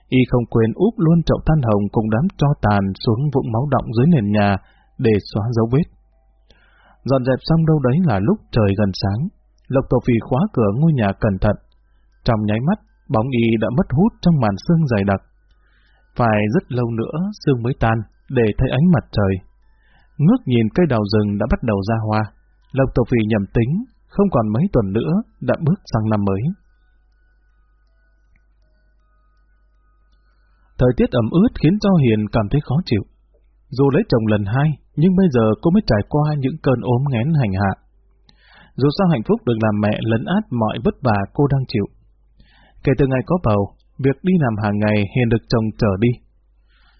Y không quên úp luôn chậu than hồng cùng đám cho tàn xuống vũng máu động dưới nền nhà để xóa dấu vết. Dọn dẹp xong đâu đấy là lúc trời gần sáng. Lộc Tổ Phỉ khóa cửa ngôi nhà cẩn thận. Trong nháy mắt, bóng y đã mất hút trong màn sương dày đặc. Phải rất lâu nữa sương mới tan để thấy ánh mặt trời. Ngước nhìn cây đào rừng đã bắt đầu ra hoa. Lộc Tổ phi nhầm tính, không còn mấy tuần nữa đã bước sang năm mới. Thời tiết ẩm ướt khiến cho Hiền cảm thấy khó chịu. Dù lấy chồng lần hai, nhưng bây giờ cô mới trải qua những cơn ốm ngén hành hạ. Dù sao hạnh phúc được làm mẹ lấn át mọi vất vả cô đang chịu. Kể từ ngày có bầu, việc đi làm hàng ngày Hiền được chồng chở đi.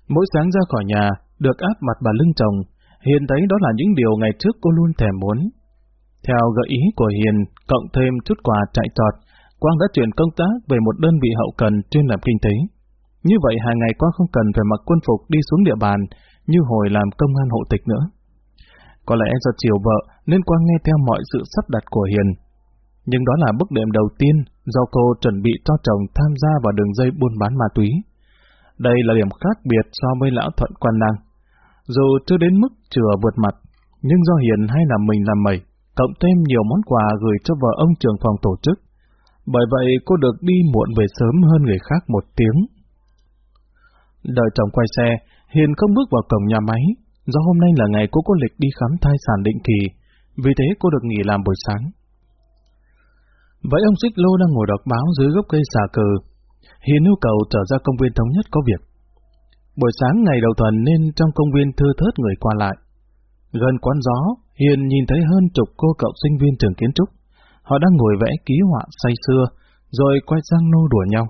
Mỗi sáng ra khỏi nhà, được áp mặt bà lưng chồng, Hiền thấy đó là những điều ngày trước cô luôn thèm muốn. Theo gợi ý của Hiền, cộng thêm chút quà chạy trọt, Quang đã chuyển công tác về một đơn vị hậu cần chuyên làm kinh tế. Như vậy hàng ngày Quang không cần phải mặc quân phục đi xuống địa bàn như hồi làm công an hộ tịch nữa. Có lẽ do chiều vợ nên Quang nghe theo mọi sự sắp đặt của Hiền. Nhưng đó là bước đệm đầu tiên do cô chuẩn bị cho chồng tham gia vào đường dây buôn bán ma túy. Đây là điểm khác biệt so với lão thuận quan năng. Dù chưa đến mức chừa vượt mặt, nhưng do Hiền hay là mình làm mẩy, cộng thêm nhiều món quà gửi cho vợ ông trưởng phòng tổ chức. Bởi vậy cô được đi muộn về sớm hơn người khác một tiếng. Đợi chồng quay xe, Hiền không bước vào cổng nhà máy, do hôm nay là ngày cô có lịch đi khám thai sản định kỳ, vì thế cô được nghỉ làm buổi sáng. Vậy ông Xích Lô đang ngồi đọc báo dưới gốc cây xà cừ. Hiền yêu cầu trở ra công viên thống nhất có việc. Buổi sáng ngày đầu tuần nên trong công viên thưa thớt người qua lại. Gần quán gió, Hiền nhìn thấy hơn chục cô cậu sinh viên trường kiến trúc. Họ đang ngồi vẽ ký họa say xưa, rồi quay sang nô đùa nhau.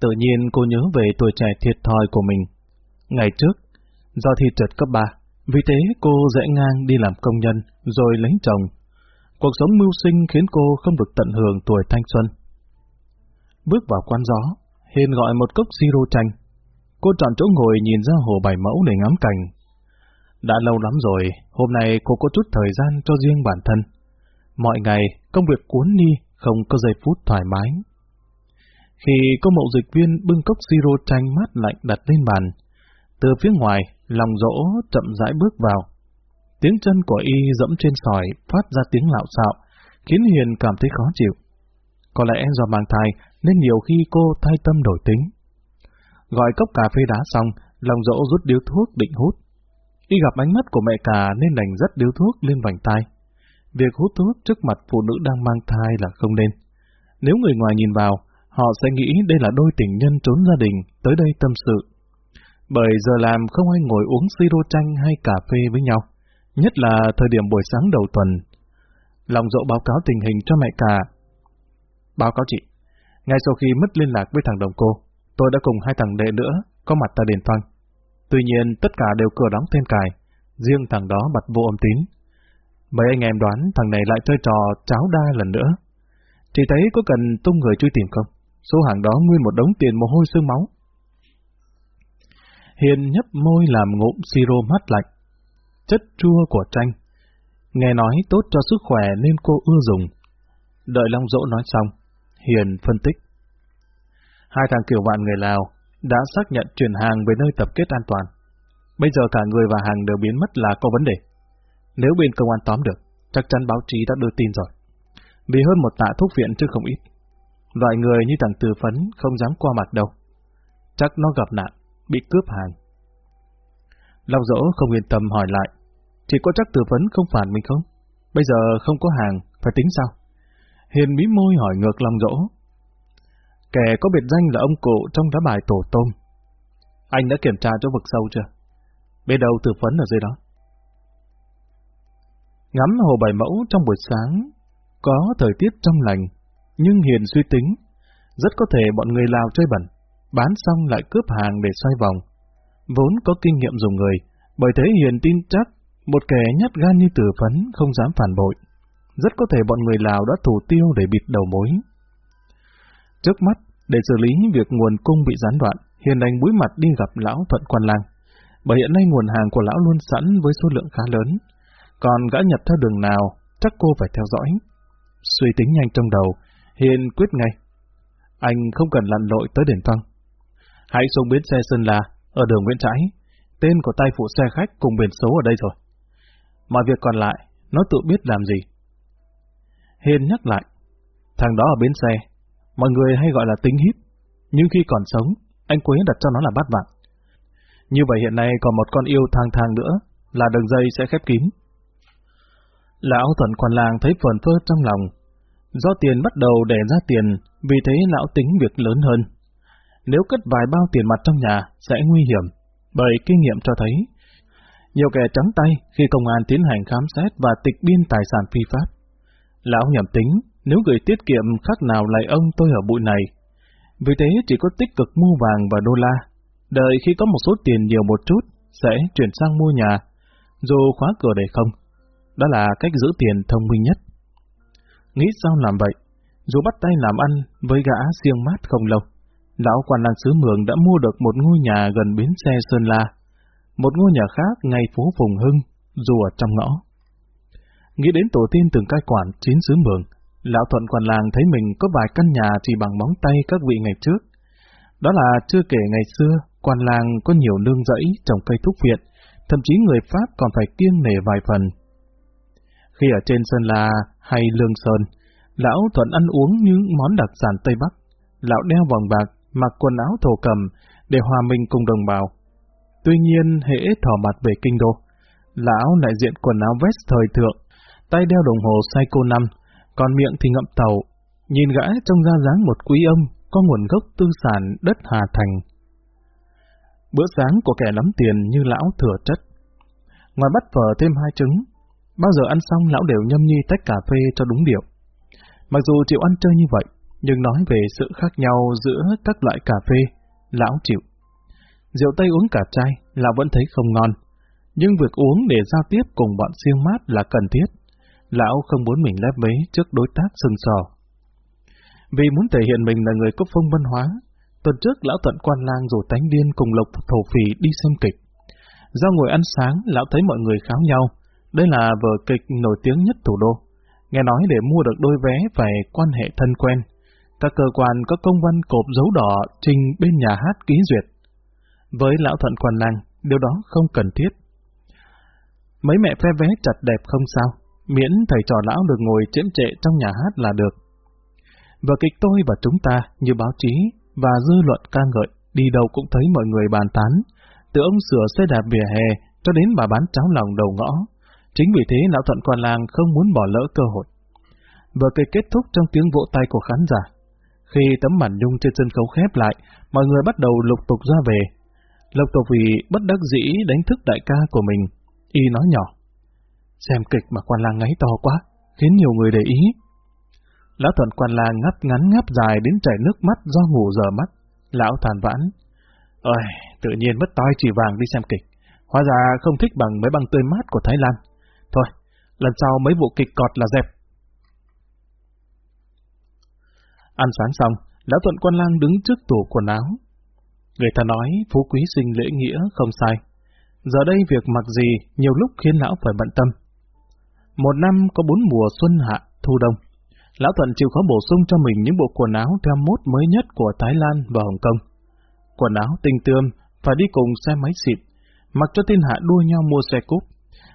Tự nhiên cô nhớ về tuổi trẻ thiệt thòi của mình. Ngày trước, do thi trượt cấp 3, vì thế cô dễ ngang đi làm công nhân, rồi lấy chồng. Cuộc sống mưu sinh khiến cô không được tận hưởng tuổi thanh xuân. Bước vào quán gió, Hiền gọi một cốc siro chanh. Cô chọn chỗ ngồi nhìn ra hồ bảy mẫu để ngắm cảnh. Đã lâu lắm rồi, hôm nay cô có chút thời gian cho riêng bản thân. Mọi ngày, công việc cuốn đi, không có giây phút thoải mái. Khi có mậu dịch viên bưng cốc siro chanh mát lạnh đặt lên bàn, từ phía ngoài, lòng rỗ chậm rãi bước vào. Tiếng chân của y dẫm trên sỏi phát ra tiếng lạo xạo, khiến Hiền cảm thấy khó chịu. Có lẽ do mang thai nên nhiều khi cô thay tâm đổi tính. Gọi cốc cà phê đá xong, lòng dỗ rút điếu thuốc định hút. Y gặp ánh mắt của mẹ cả nên đành rất điếu thuốc lên vành tai. Việc hút thuốc trước mặt phụ nữ đang mang thai là không nên. Nếu người ngoài nhìn vào, họ sẽ nghĩ đây là đôi tình nhân trốn gia đình tới đây tâm sự. Bởi giờ làm không ai ngồi uống siro chanh hay cà phê với nhau, nhất là thời điểm buổi sáng đầu tuần. Lòng dỗ báo cáo tình hình cho mẹ cả. Báo cáo chị, ngay sau khi mất liên lạc với thằng đồng cô, tôi đã cùng hai thằng đệ nữa có mặt tại đền phăng. Tuy nhiên tất cả đều cửa đóng thêm cài, riêng thằng đó bật vô âm tín. Mấy anh em đoán thằng này lại chơi trò cháo đa lần nữa. Chị thấy có cần tung người truy tìm không? Số hàng đó nguyên một đống tiền mồ hôi sương máu. Hiền nhấp môi làm ngụm siro mát lạnh. Chất chua của chanh. Nghe nói tốt cho sức khỏe nên cô ưa dùng. Đợi Long Dỗ nói xong, Hiền phân tích. Hai thằng kiểu bạn người Lào đã xác nhận chuyển hàng về nơi tập kết an toàn. Bây giờ cả người và hàng đều biến mất là có vấn đề. Nếu bên công an tóm được, chắc chắn báo chí đã đưa tin rồi. Vì hơn một tạ thuốc viện chứ không ít. Loại người như thằng Từ Phấn không dám qua mặt đâu. Chắc nó gặp nạn, bị cướp hàng. Long dỗ không yên tâm hỏi lại. Chỉ có chắc Từ vấn không phản mình không? Bây giờ không có hàng, phải tính sao? Hiền mí môi hỏi ngược Long dỗ. Kẻ có biệt danh là ông cụ trong lá bài tổ tôm. Anh đã kiểm tra chỗ vực sâu chưa? Bên đầu Từ vấn ở dưới đó. Ngắm hồ bài mẫu trong buổi sáng, có thời tiết trong lành, nhưng Hiền suy tính, rất có thể bọn người Lào chơi bẩn, bán xong lại cướp hàng để xoay vòng. Vốn có kinh nghiệm dùng người, bởi thế Hiền tin chắc một kẻ nhát gan như tử phấn không dám phản bội. Rất có thể bọn người Lào đã thủ tiêu để bịt đầu mối. Trước mắt, để xử lý việc nguồn cung bị gián đoạn, Hiền đành búi mặt đi gặp lão Thuận Quan Lang. Bởi hiện nay nguồn hàng của lão luôn sẵn với số lượng khá lớn, còn gã nhập theo đường nào, chắc cô phải theo dõi. Suy tính nhanh trong đầu, Hiền quyết ngay. Anh không cần lặn lội tới đền phăng. Hãy xuống bến xe Sơn La, ở đường Nguyễn Trãi. Tên của tay phụ xe khách cùng biển số ở đây rồi. Mọi việc còn lại, nó tự biết làm gì. Hiền nhắc lại. Thằng đó ở bến xe, mọi người hay gọi là tính hít. Nhưng khi còn sống, anh Quế đặt cho nó là bát vạn. Như vậy hiện nay còn một con yêu thang thang nữa, là đường dây sẽ khép kín. Lão thuận quan làng thấy phần phơ trong lòng. Do tiền bắt đầu để ra tiền, vì thế lão tính việc lớn hơn. Nếu cất vài bao tiền mặt trong nhà sẽ nguy hiểm, bởi kinh nghiệm cho thấy nhiều kẻ trắng tay khi công an tiến hành khám xét và tịch biên tài sản phi pháp. Lão nhầm tính, nếu gửi tiết kiệm khác nào lại ông tôi ở bụi này. Vì thế chỉ có tích cực mua vàng và đô la, đợi khi có một số tiền nhiều một chút, sẽ chuyển sang mua nhà, dù khóa cửa để không. Đó là cách giữ tiền thông minh nhất. Nghĩ sao làm vậy? Dù bắt tay làm ăn với gã siêng mát không lâu, lão quan lang sứ Mường đã mua được một ngôi nhà gần bến xe Sơn La, một ngôi nhà khác ngay phố Phùng Hưng, dù ở trong ngõ. Nghĩ đến tổ tiên từng cai quản chín sứ Mường, lão thuận quan làng thấy mình có vài căn nhà chỉ bằng móng tay các vị ngày trước. Đó là chưa kể ngày xưa, quan làng có nhiều nương rẫy trồng cây thúc viện, thậm chí người Pháp còn phải kiêng nể vài phần. Khi ở trên Sơn La hay Lương Sơn, lão thuận ăn uống những món đặc sản Tây Bắc. Lão đeo vòng bạc, mặc quần áo thổ cầm để hòa mình cùng đồng bào. Tuy nhiên, hễ thỏ mặt về kinh đô, lão lại diện quần áo vest thời thượng, tay đeo đồng hồ Seiko năm, còn miệng thì ngậm tàu. Nhìn gã trông ra dáng một quý ông, có nguồn gốc tư sản đất Hà Thành. Bữa sáng của kẻ lắm tiền như lão thừa chất. Ngoài bắt phở thêm hai trứng, bao giờ ăn xong lão đều nhâm nhi tách cà phê cho đúng điệu. Mặc dù chịu ăn chơi như vậy, nhưng nói về sự khác nhau giữa các loại cà phê, lão chịu. Rượu Tây uống cả chai, lão vẫn thấy không ngon. Nhưng việc uống để giao tiếp cùng bọn siêu mát là cần thiết. Lão không muốn mình lép vế trước đối tác sừng sò. Vì muốn thể hiện mình là người có phong văn hóa, tuần trước lão tận quan lang rồi tánh điên cùng lộc thổ phỉ đi xem kịch. Do ngồi ăn sáng, lão thấy mọi người kháo nhau. Đây là vở kịch nổi tiếng nhất thủ đô. Nghe nói để mua được đôi vé phải quan hệ thân quen. Các cơ quan có công văn cộp dấu đỏ trình bên nhà hát ký duyệt. Với lão thuận quan lang, điều đó không cần thiết. Mấy mẹ phe vé chặt đẹp không sao, miễn thầy trò lão được ngồi chiếm trệ trong nhà hát là được. Vở kịch tôi và chúng ta, như báo chí và dư luận ca ngợi, đi đâu cũng thấy mọi người bàn tán, từ ông sửa xe đạp vỉa hè cho đến bà bán cháo lòng đầu ngõ. Chính vì thế lão thuận quan làng không muốn bỏ lỡ cơ hội. Vở kịch kết thúc trong tiếng vỗ tay của khán giả. Khi tấm màn nhung trên sân khấu khép lại, mọi người bắt đầu lục tục ra về. Lục tục Vì bất đắc dĩ đánh thức đại ca của mình. Y nói nhỏ. Xem kịch mà quan lang ngáy to quá, khiến nhiều người để ý. Lão thuận quan lang ngắp ngắn ngáp dài đến chảy nước mắt do ngủ giờ mắt. Lão than vãn. Ôi, tự nhiên mất toi chỉ vàng đi xem kịch. Hóa ra không thích bằng mấy băng tươi mát của Thái Lan. Thôi, lần sau mấy vụ kịch cọt là dẹp. Ăn sáng xong, Lão Thuận Quan Lang đứng trước tủ quần áo. Người ta nói phú quý sinh lễ nghĩa không sai. Giờ đây việc mặc gì nhiều lúc khiến lão phải bận tâm. Một năm có bốn mùa xuân hạ, thu đông. Lão Thuận chịu khó bổ sung cho mình những bộ quần áo theo mốt mới nhất của Thái Lan và Hồng Kông. Quần áo tinh tươm, phải đi cùng xe máy xịt, mặc cho thiên hạ đua nhau mua xe cúp.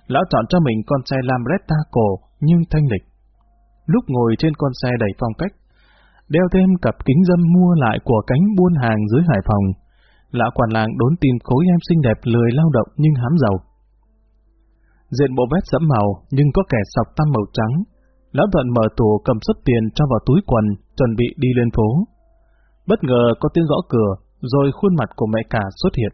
Lão chọn cho mình con xe Lambretta cổ nhưng thanh lịch. Lúc ngồi trên con xe đầy phong cách, đeo thêm cặp kính dâm mua lại của cánh buôn hàng dưới Hải Phòng. Lão quản làng đốn tìm khối em xinh đẹp lười lao động nhưng hám giàu. Diện bộ vest sẫm màu nhưng có kẻ sọc tăm màu trắng. Lão Thuận mở tủ cầm sấp tiền cho vào túi quần, chuẩn bị đi lên phố. Bất ngờ có tiếng gõ cửa, rồi khuôn mặt của mẹ cả xuất hiện.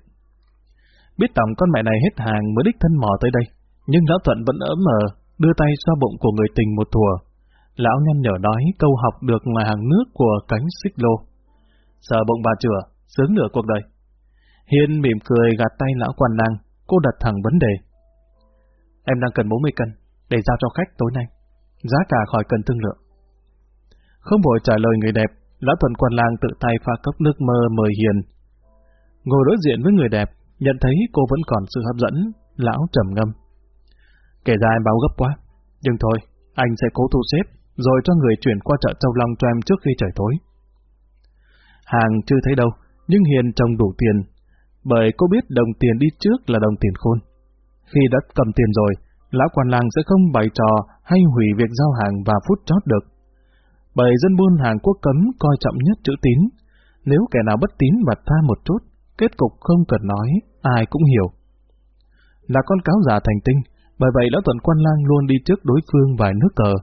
Biết tổng con mẹ này hết hàng mới đích thân mò tới đây, nhưng Lão Thuận vẫn ấm mờ, đưa tay xoa bụng của người tình một thùa. Lão nhăn nhở nói câu học được ngoài hàng nước của cánh xích lô. Sợ bụng bà chửa, sướng nửa cuộc đời. Hiên mỉm cười gạt tay lão quan lang, cô đặt thẳng vấn đề. Em đang cần 40 cân, để giao cho khách tối nay. Giá cả khỏi cần thương lượng. Không vội trả lời người đẹp, lão thuần quan lang tự tay pha cốc nước mơ mời Hiền. Ngồi đối diện với người đẹp, nhận thấy cô vẫn còn sự hấp dẫn, lão trầm ngâm. Kể ra em báo gấp quá. Nhưng thôi, anh sẽ cố thu xếp, rồi cho người chuyển qua chợ Châu Long cho em trước khi trời tối. Hàng chưa thấy đâu, nhưng Hiền trồng đủ tiền, bởi cô biết đồng tiền đi trước là đồng tiền khôn. Khi đã cầm tiền rồi, lão quan làng sẽ không bày trò hay hủy việc giao hàng và phút chót được. Bởi dân buôn hàng quốc cấm coi trọng nhất chữ tín. Nếu kẻ nào bất tín và tha một chút, kết cục không cần nói, ai cũng hiểu. Là con cáo giả thành tinh, bởi vậy lão tuần quan lang luôn đi trước đối phương vài nước cờ.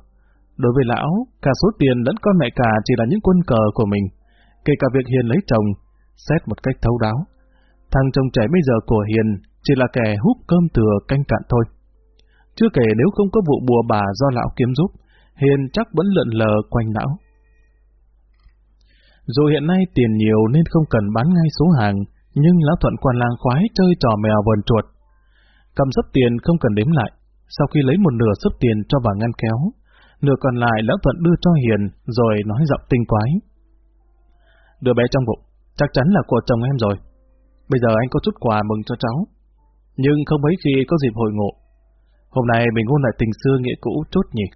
Đối với lão, cả số tiền lẫn con mẹ cả chỉ là những quân cờ của mình, kể cả việc Hiền lấy chồng, xét một cách thấu đáo. Thằng chồng trẻ bây giờ của Hiền chỉ là kẻ hút cơm thừa canh cạn thôi. Chưa kể nếu không có vụ bùa bà do lão kiếm giúp, Hiền chắc vẫn lượn lờ quanh lão. Dù hiện nay tiền nhiều nên không cần bán ngay số hàng, nhưng lão thuận quan lang khoái chơi trò mèo vờn chuột. Cầm sấp tiền không cần đếm lại, sau khi lấy một nửa sấp tiền cho vào ngăn kéo, nửa còn lại lão thuận đưa cho Hiền rồi nói giọng tinh quái. Đứa bé trong bụng, chắc chắn là của chồng em rồi. Bây giờ anh có chút quà mừng cho cháu. Nhưng không mấy khi có dịp hội ngộ. Hôm nay mình ôn lại tình xưa nghĩa cũ chốt nhỉ.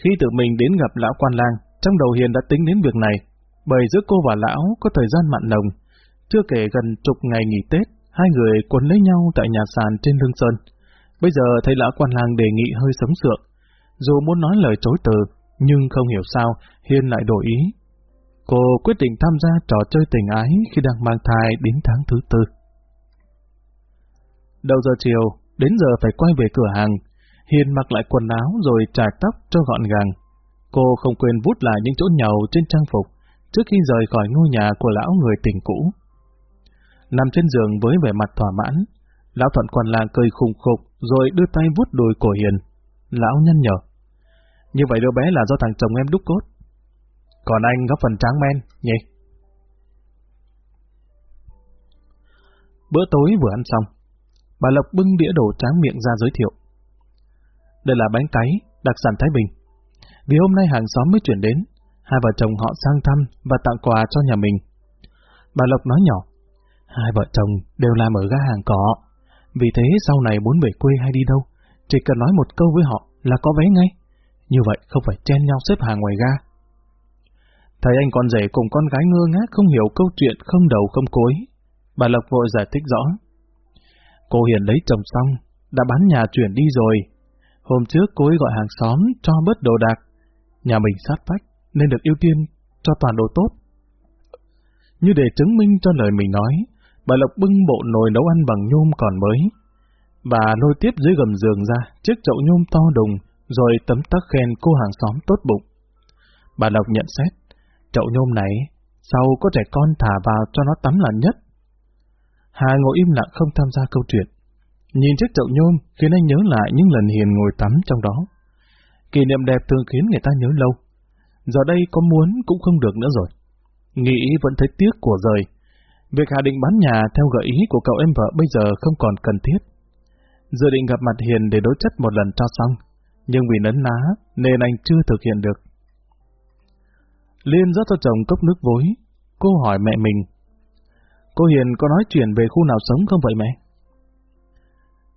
Khi tự mình đến gặp lão quan lang, trong đầu Hiền đã tính đến việc này, bởi giữa cô và lão có thời gian mặn nồng, chưa kể gần chục ngày nghỉ Tết, hai người quấn lấy nhau tại nhà sàn trên lưng sơn. Bây giờ thấy lão quan lang đề nghị hơi sống sượng, dù muốn nói lời chối từ, nhưng không hiểu sao Hiền lại đổi ý. Cô quyết định tham gia trò chơi tình ái khi đang mang thai đến tháng thứ tư. Đầu giờ chiều, đến giờ phải quay về cửa hàng, Hiền mặc lại quần áo rồi trải tóc cho gọn gàng. Cô không quên vút lại những chỗ nhầu trên trang phục trước khi rời khỏi ngôi nhà của lão người tình cũ. Nằm trên giường với vẻ mặt thỏa mãn, lão thuận quan làng cười khùng khục rồi đưa tay vuốt đùi của Hiền. Lão nhăn nhở. Như vậy đứa bé là do thằng chồng em đúc cốt. Còn anh có phần tráng men, nhỉ? Bữa tối vừa ăn xong, bà Lộc bưng đĩa đồ tráng miệng ra giới thiệu. Đây là bánh cáy, đặc sản Thái Bình. Vì hôm nay hàng xóm mới chuyển đến, hai vợ chồng họ sang thăm và tặng quà cho nhà mình. Bà Lộc nói nhỏ, hai vợ chồng đều làm ở ga hàng cỏ, vì thế sau này muốn về quê hay đi đâu, chỉ cần nói một câu với họ là có vé ngay. Như vậy không phải chen nhau xếp hàng ngoài ga. Thấy anh con rể cùng con gái ngơ ngác không hiểu câu chuyện không đầu không cối. Bà Lộc vội giải thích rõ. Cô Hiền lấy chồng xong, đã bán nhà chuyển đi rồi, Hôm trước cô ấy gọi hàng xóm cho bớt đồ đạc. Nhà mình sát vách nên được ưu tiên cho toàn đồ tốt. Như để chứng minh cho lời mình nói, bà Lộc bưng bộ nồi nấu ăn bằng nhôm còn mới. Bà lôi tiếp dưới gầm giường ra chiếc chậu nhôm to đùng, rồi tấm tắc khen cô hàng xóm tốt bụng. Bà Lộc nhận xét, chậu nhôm này, sau có trẻ con thả vào cho nó tắm là nhất. Hà ngồi im lặng không tham gia câu chuyện. Nhìn chiếc chậu nhôm khiến anh nhớ lại những lần Hiền ngồi tắm trong đó. Kỷ niệm đẹp thường khiến người ta nhớ lâu. Giờ đây có muốn cũng không được nữa rồi. Nghĩ vẫn thấy tiếc của rời. Việc Hà định bán nhà theo gợi ý của cậu em vợ bây giờ không còn cần thiết. Dự định gặp mặt Hiền để đối chất một lần cho xong, nhưng vì nấn ná nên anh chưa thực hiện được. Liên rót cho chồng cốc nước vối. Cô hỏi mẹ mình. Cô Hiền có nói chuyện về khu nào sống không vậy mẹ?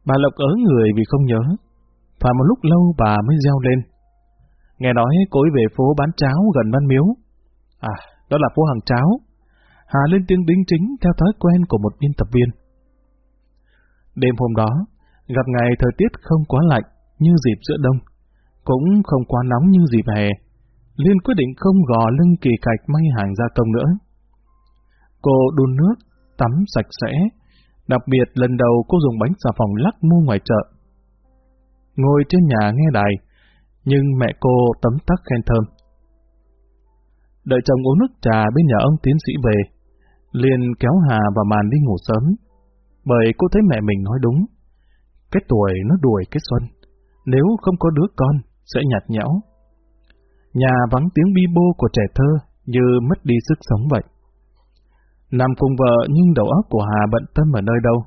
Bà Lộc ớ người vì không nhớ. Phải một lúc lâu bà mới reo lên. Nghe nói cô ấy về phố bán cháo gần Văn Miếu. À, đó là phố hàng cháo. Hà lên tiếng đính chính theo thói quen của một biên tập viên. Đêm hôm đó, gặp ngày thời tiết không quá lạnh như dịp giữa đông, cũng không quá nóng như dịp hè. Liên quyết định không gò lưng kỳ cạch may hàng gia công nữa. Cô đun nước, tắm sạch sẽ, Đặc biệt lần đầu cô dùng bánh xà phòng lắc mua ngoài chợ. Ngồi trên nhà nghe đài, nhưng mẹ cô tấm tắc khen thơm. Đợi chồng uống nước trà bên nhà ông tiến sĩ về, liền kéo Hà và Màn đi ngủ sớm, bởi cô thấy mẹ mình nói đúng. Cái tuổi nó đuổi cái xuân, nếu không có đứa con, sẽ nhạt nhẽo. Nhà vắng tiếng bi bô của trẻ thơ như mất đi sức sống vậy. Nằm cùng vợ nhưng đầu óc của Hà bận tâm ở nơi đâu.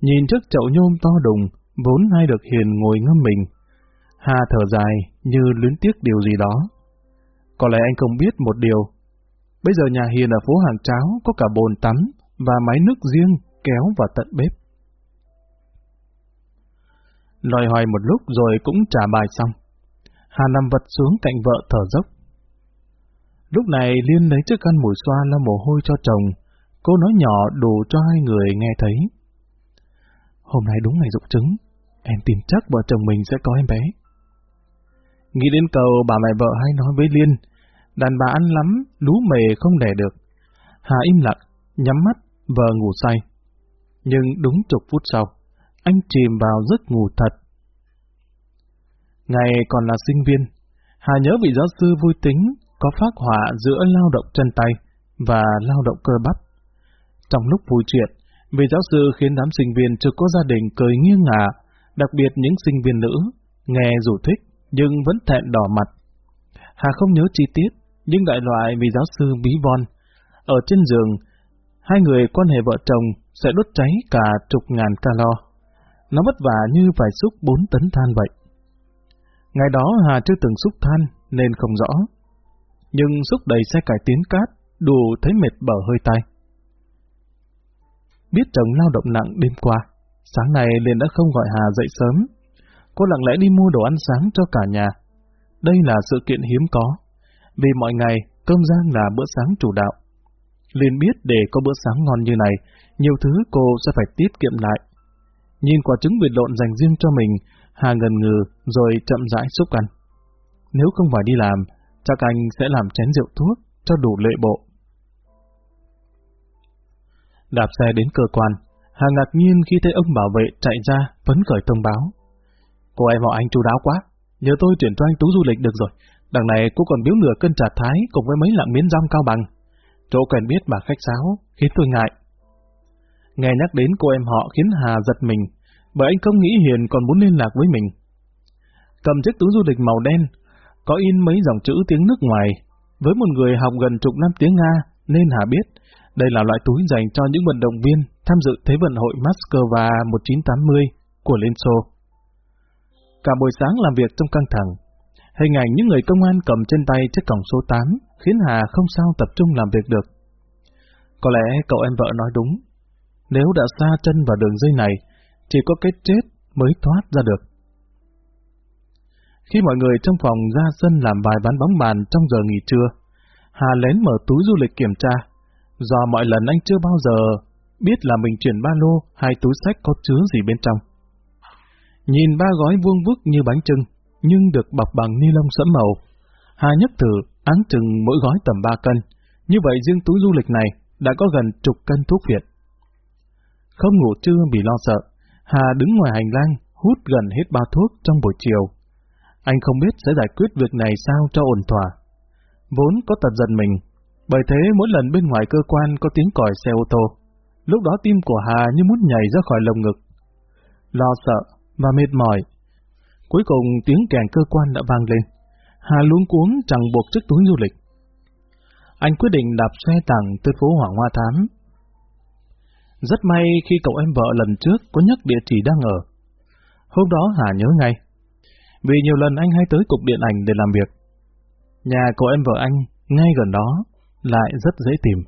Nhìn trước chậu nhôm to đùng, vốn hay được Hiền ngồi ngâm mình. Hà thở dài như luyến tiếc điều gì đó. Có lẽ anh không biết một điều. Bây giờ nhà Hiền ở phố hàng cháo có cả bồn tắm và máy nước riêng kéo vào tận bếp. Loài hoài một lúc rồi cũng trả bài xong. Hà nằm vật xuống cạnh vợ thở dốc. Lúc này Liên lấy chiếc khăn mùi xoa lau mồ hôi cho chồng. Cô nói nhỏ đủ cho hai người nghe thấy. Hôm nay đúng ngày dụng trứng, em tin chắc vợ chồng mình sẽ có em bé. Nghĩ đến cầu bà mẹ vợ hay nói với Liên, đàn bà ăn lắm, lú mề không đẻ được. Hà im lặng, nhắm mắt, vợ ngủ say. Nhưng đúng chục phút sau, anh chìm vào giấc ngủ thật. Ngày còn là sinh viên, Hà nhớ vị giáo sư vui tính có phát họa giữa lao động chân tay và lao động cơ bắp. Trong lúc vui chuyện, vị giáo sư khiến đám sinh viên chưa có gia đình cười nghiêng ngả, đặc biệt những sinh viên nữ, nghe dù thích nhưng vẫn thẹn đỏ mặt. Hà không nhớ chi tiết, nhưng đại loại vị giáo sư bí von. Ở trên giường, hai người quan hệ vợ chồng sẽ đốt cháy cả chục ngàn calo. Nó vất vả như phải xúc bốn tấn than vậy. Ngày đó Hà chưa từng xúc than nên không rõ. Nhưng xúc đầy xe cải tiến cát, đủ thấy mệt bở hơi tay. Biết chồng lao động nặng đêm qua, sáng nay liền đã không gọi Hà dậy sớm. Cô lặng lẽ đi mua đồ ăn sáng cho cả nhà. Đây là sự kiện hiếm có, vì mọi ngày cơm rang là bữa sáng chủ đạo. Liền biết để có bữa sáng ngon như này, nhiều thứ cô sẽ phải tiết kiệm lại. Nhìn quả trứng vịt lộn dành riêng cho mình, Hà ngần ngừ rồi chậm rãi xúc ăn. Nếu không phải đi làm, chắc anh sẽ làm chén rượu thuốc cho đủ lệ bộ. Đạp xe đến cơ quan, Hà ngạc nhiên khi thấy ông bảo vệ chạy ra, phấn khởi thông báo. Cô em họ anh chú đáo quá, nhờ tôi chuyển cho anh tú du lịch được rồi. Đằng này cô còn biếu nửa cân trà thái cùng với mấy lạng miến rong cao bằng. Chỗ quen biết bà khách sáo, khiến tôi ngại. Nghe nhắc đến cô em họ khiến Hà giật mình, bởi anh không nghĩ Hiền còn muốn liên lạc với mình. Cầm chiếc túi du lịch màu đen, có in mấy dòng chữ tiếng nước ngoài. Với một người học gần chục năm tiếng Nga, nên Hà biết đây là loại túi dành cho những vận động viên tham dự Thế vận hội Moscow 1980 của Liên Xô. Cả buổi sáng làm việc trong căng thẳng, hình ảnh những người công an cầm trên tay chiếc cổng số 8 khiến Hà không sao tập trung làm việc được. Có lẽ cậu em vợ nói đúng, nếu đã xa chân vào đường dây này, chỉ có cái chết mới thoát ra được. Khi mọi người trong phòng ra sân làm vài ván bóng bàn trong giờ nghỉ trưa, Hà lén mở túi du lịch kiểm tra. Do mọi lần anh chưa bao giờ biết là mình chuyển ba lô hay túi sách có chứa gì bên trong. Nhìn ba gói vuông vức như bánh trưng, nhưng được bọc bằng ni lông sẫm màu. Hà nhất thử áng chừng mỗi gói tầm 3 cân. Như vậy riêng túi du lịch này đã có gần chục cân thuốc Việt. Không ngủ trưa vì lo sợ, Hà đứng ngoài hành lang, hút gần hết bao thuốc trong buổi chiều. Anh không biết sẽ giải quyết việc này sao cho ổn thỏa. Vốn có tật giận mình, bởi thế mỗi lần bên ngoài cơ quan có tiếng còi xe ô tô, lúc đó tim của Hà như muốn nhảy ra khỏi lồng ngực. Lo sợ và mệt mỏi. Cuối cùng tiếng kèn cơ quan đã vang lên. Hà luống cuống chẳng buộc chiếc túi du lịch. Anh quyết định đạp xe thẳng tới phố Hoàng Hoa Thám rất may khi cậu em vợ lần trước có nhắc địa chỉ đang ở. Hôm đó Hà nhớ ngay. Vì nhiều lần anh hay tới cục điện ảnh để làm việc. Nhà cậu em vợ anh, ngay gần đó, lại rất dễ tìm.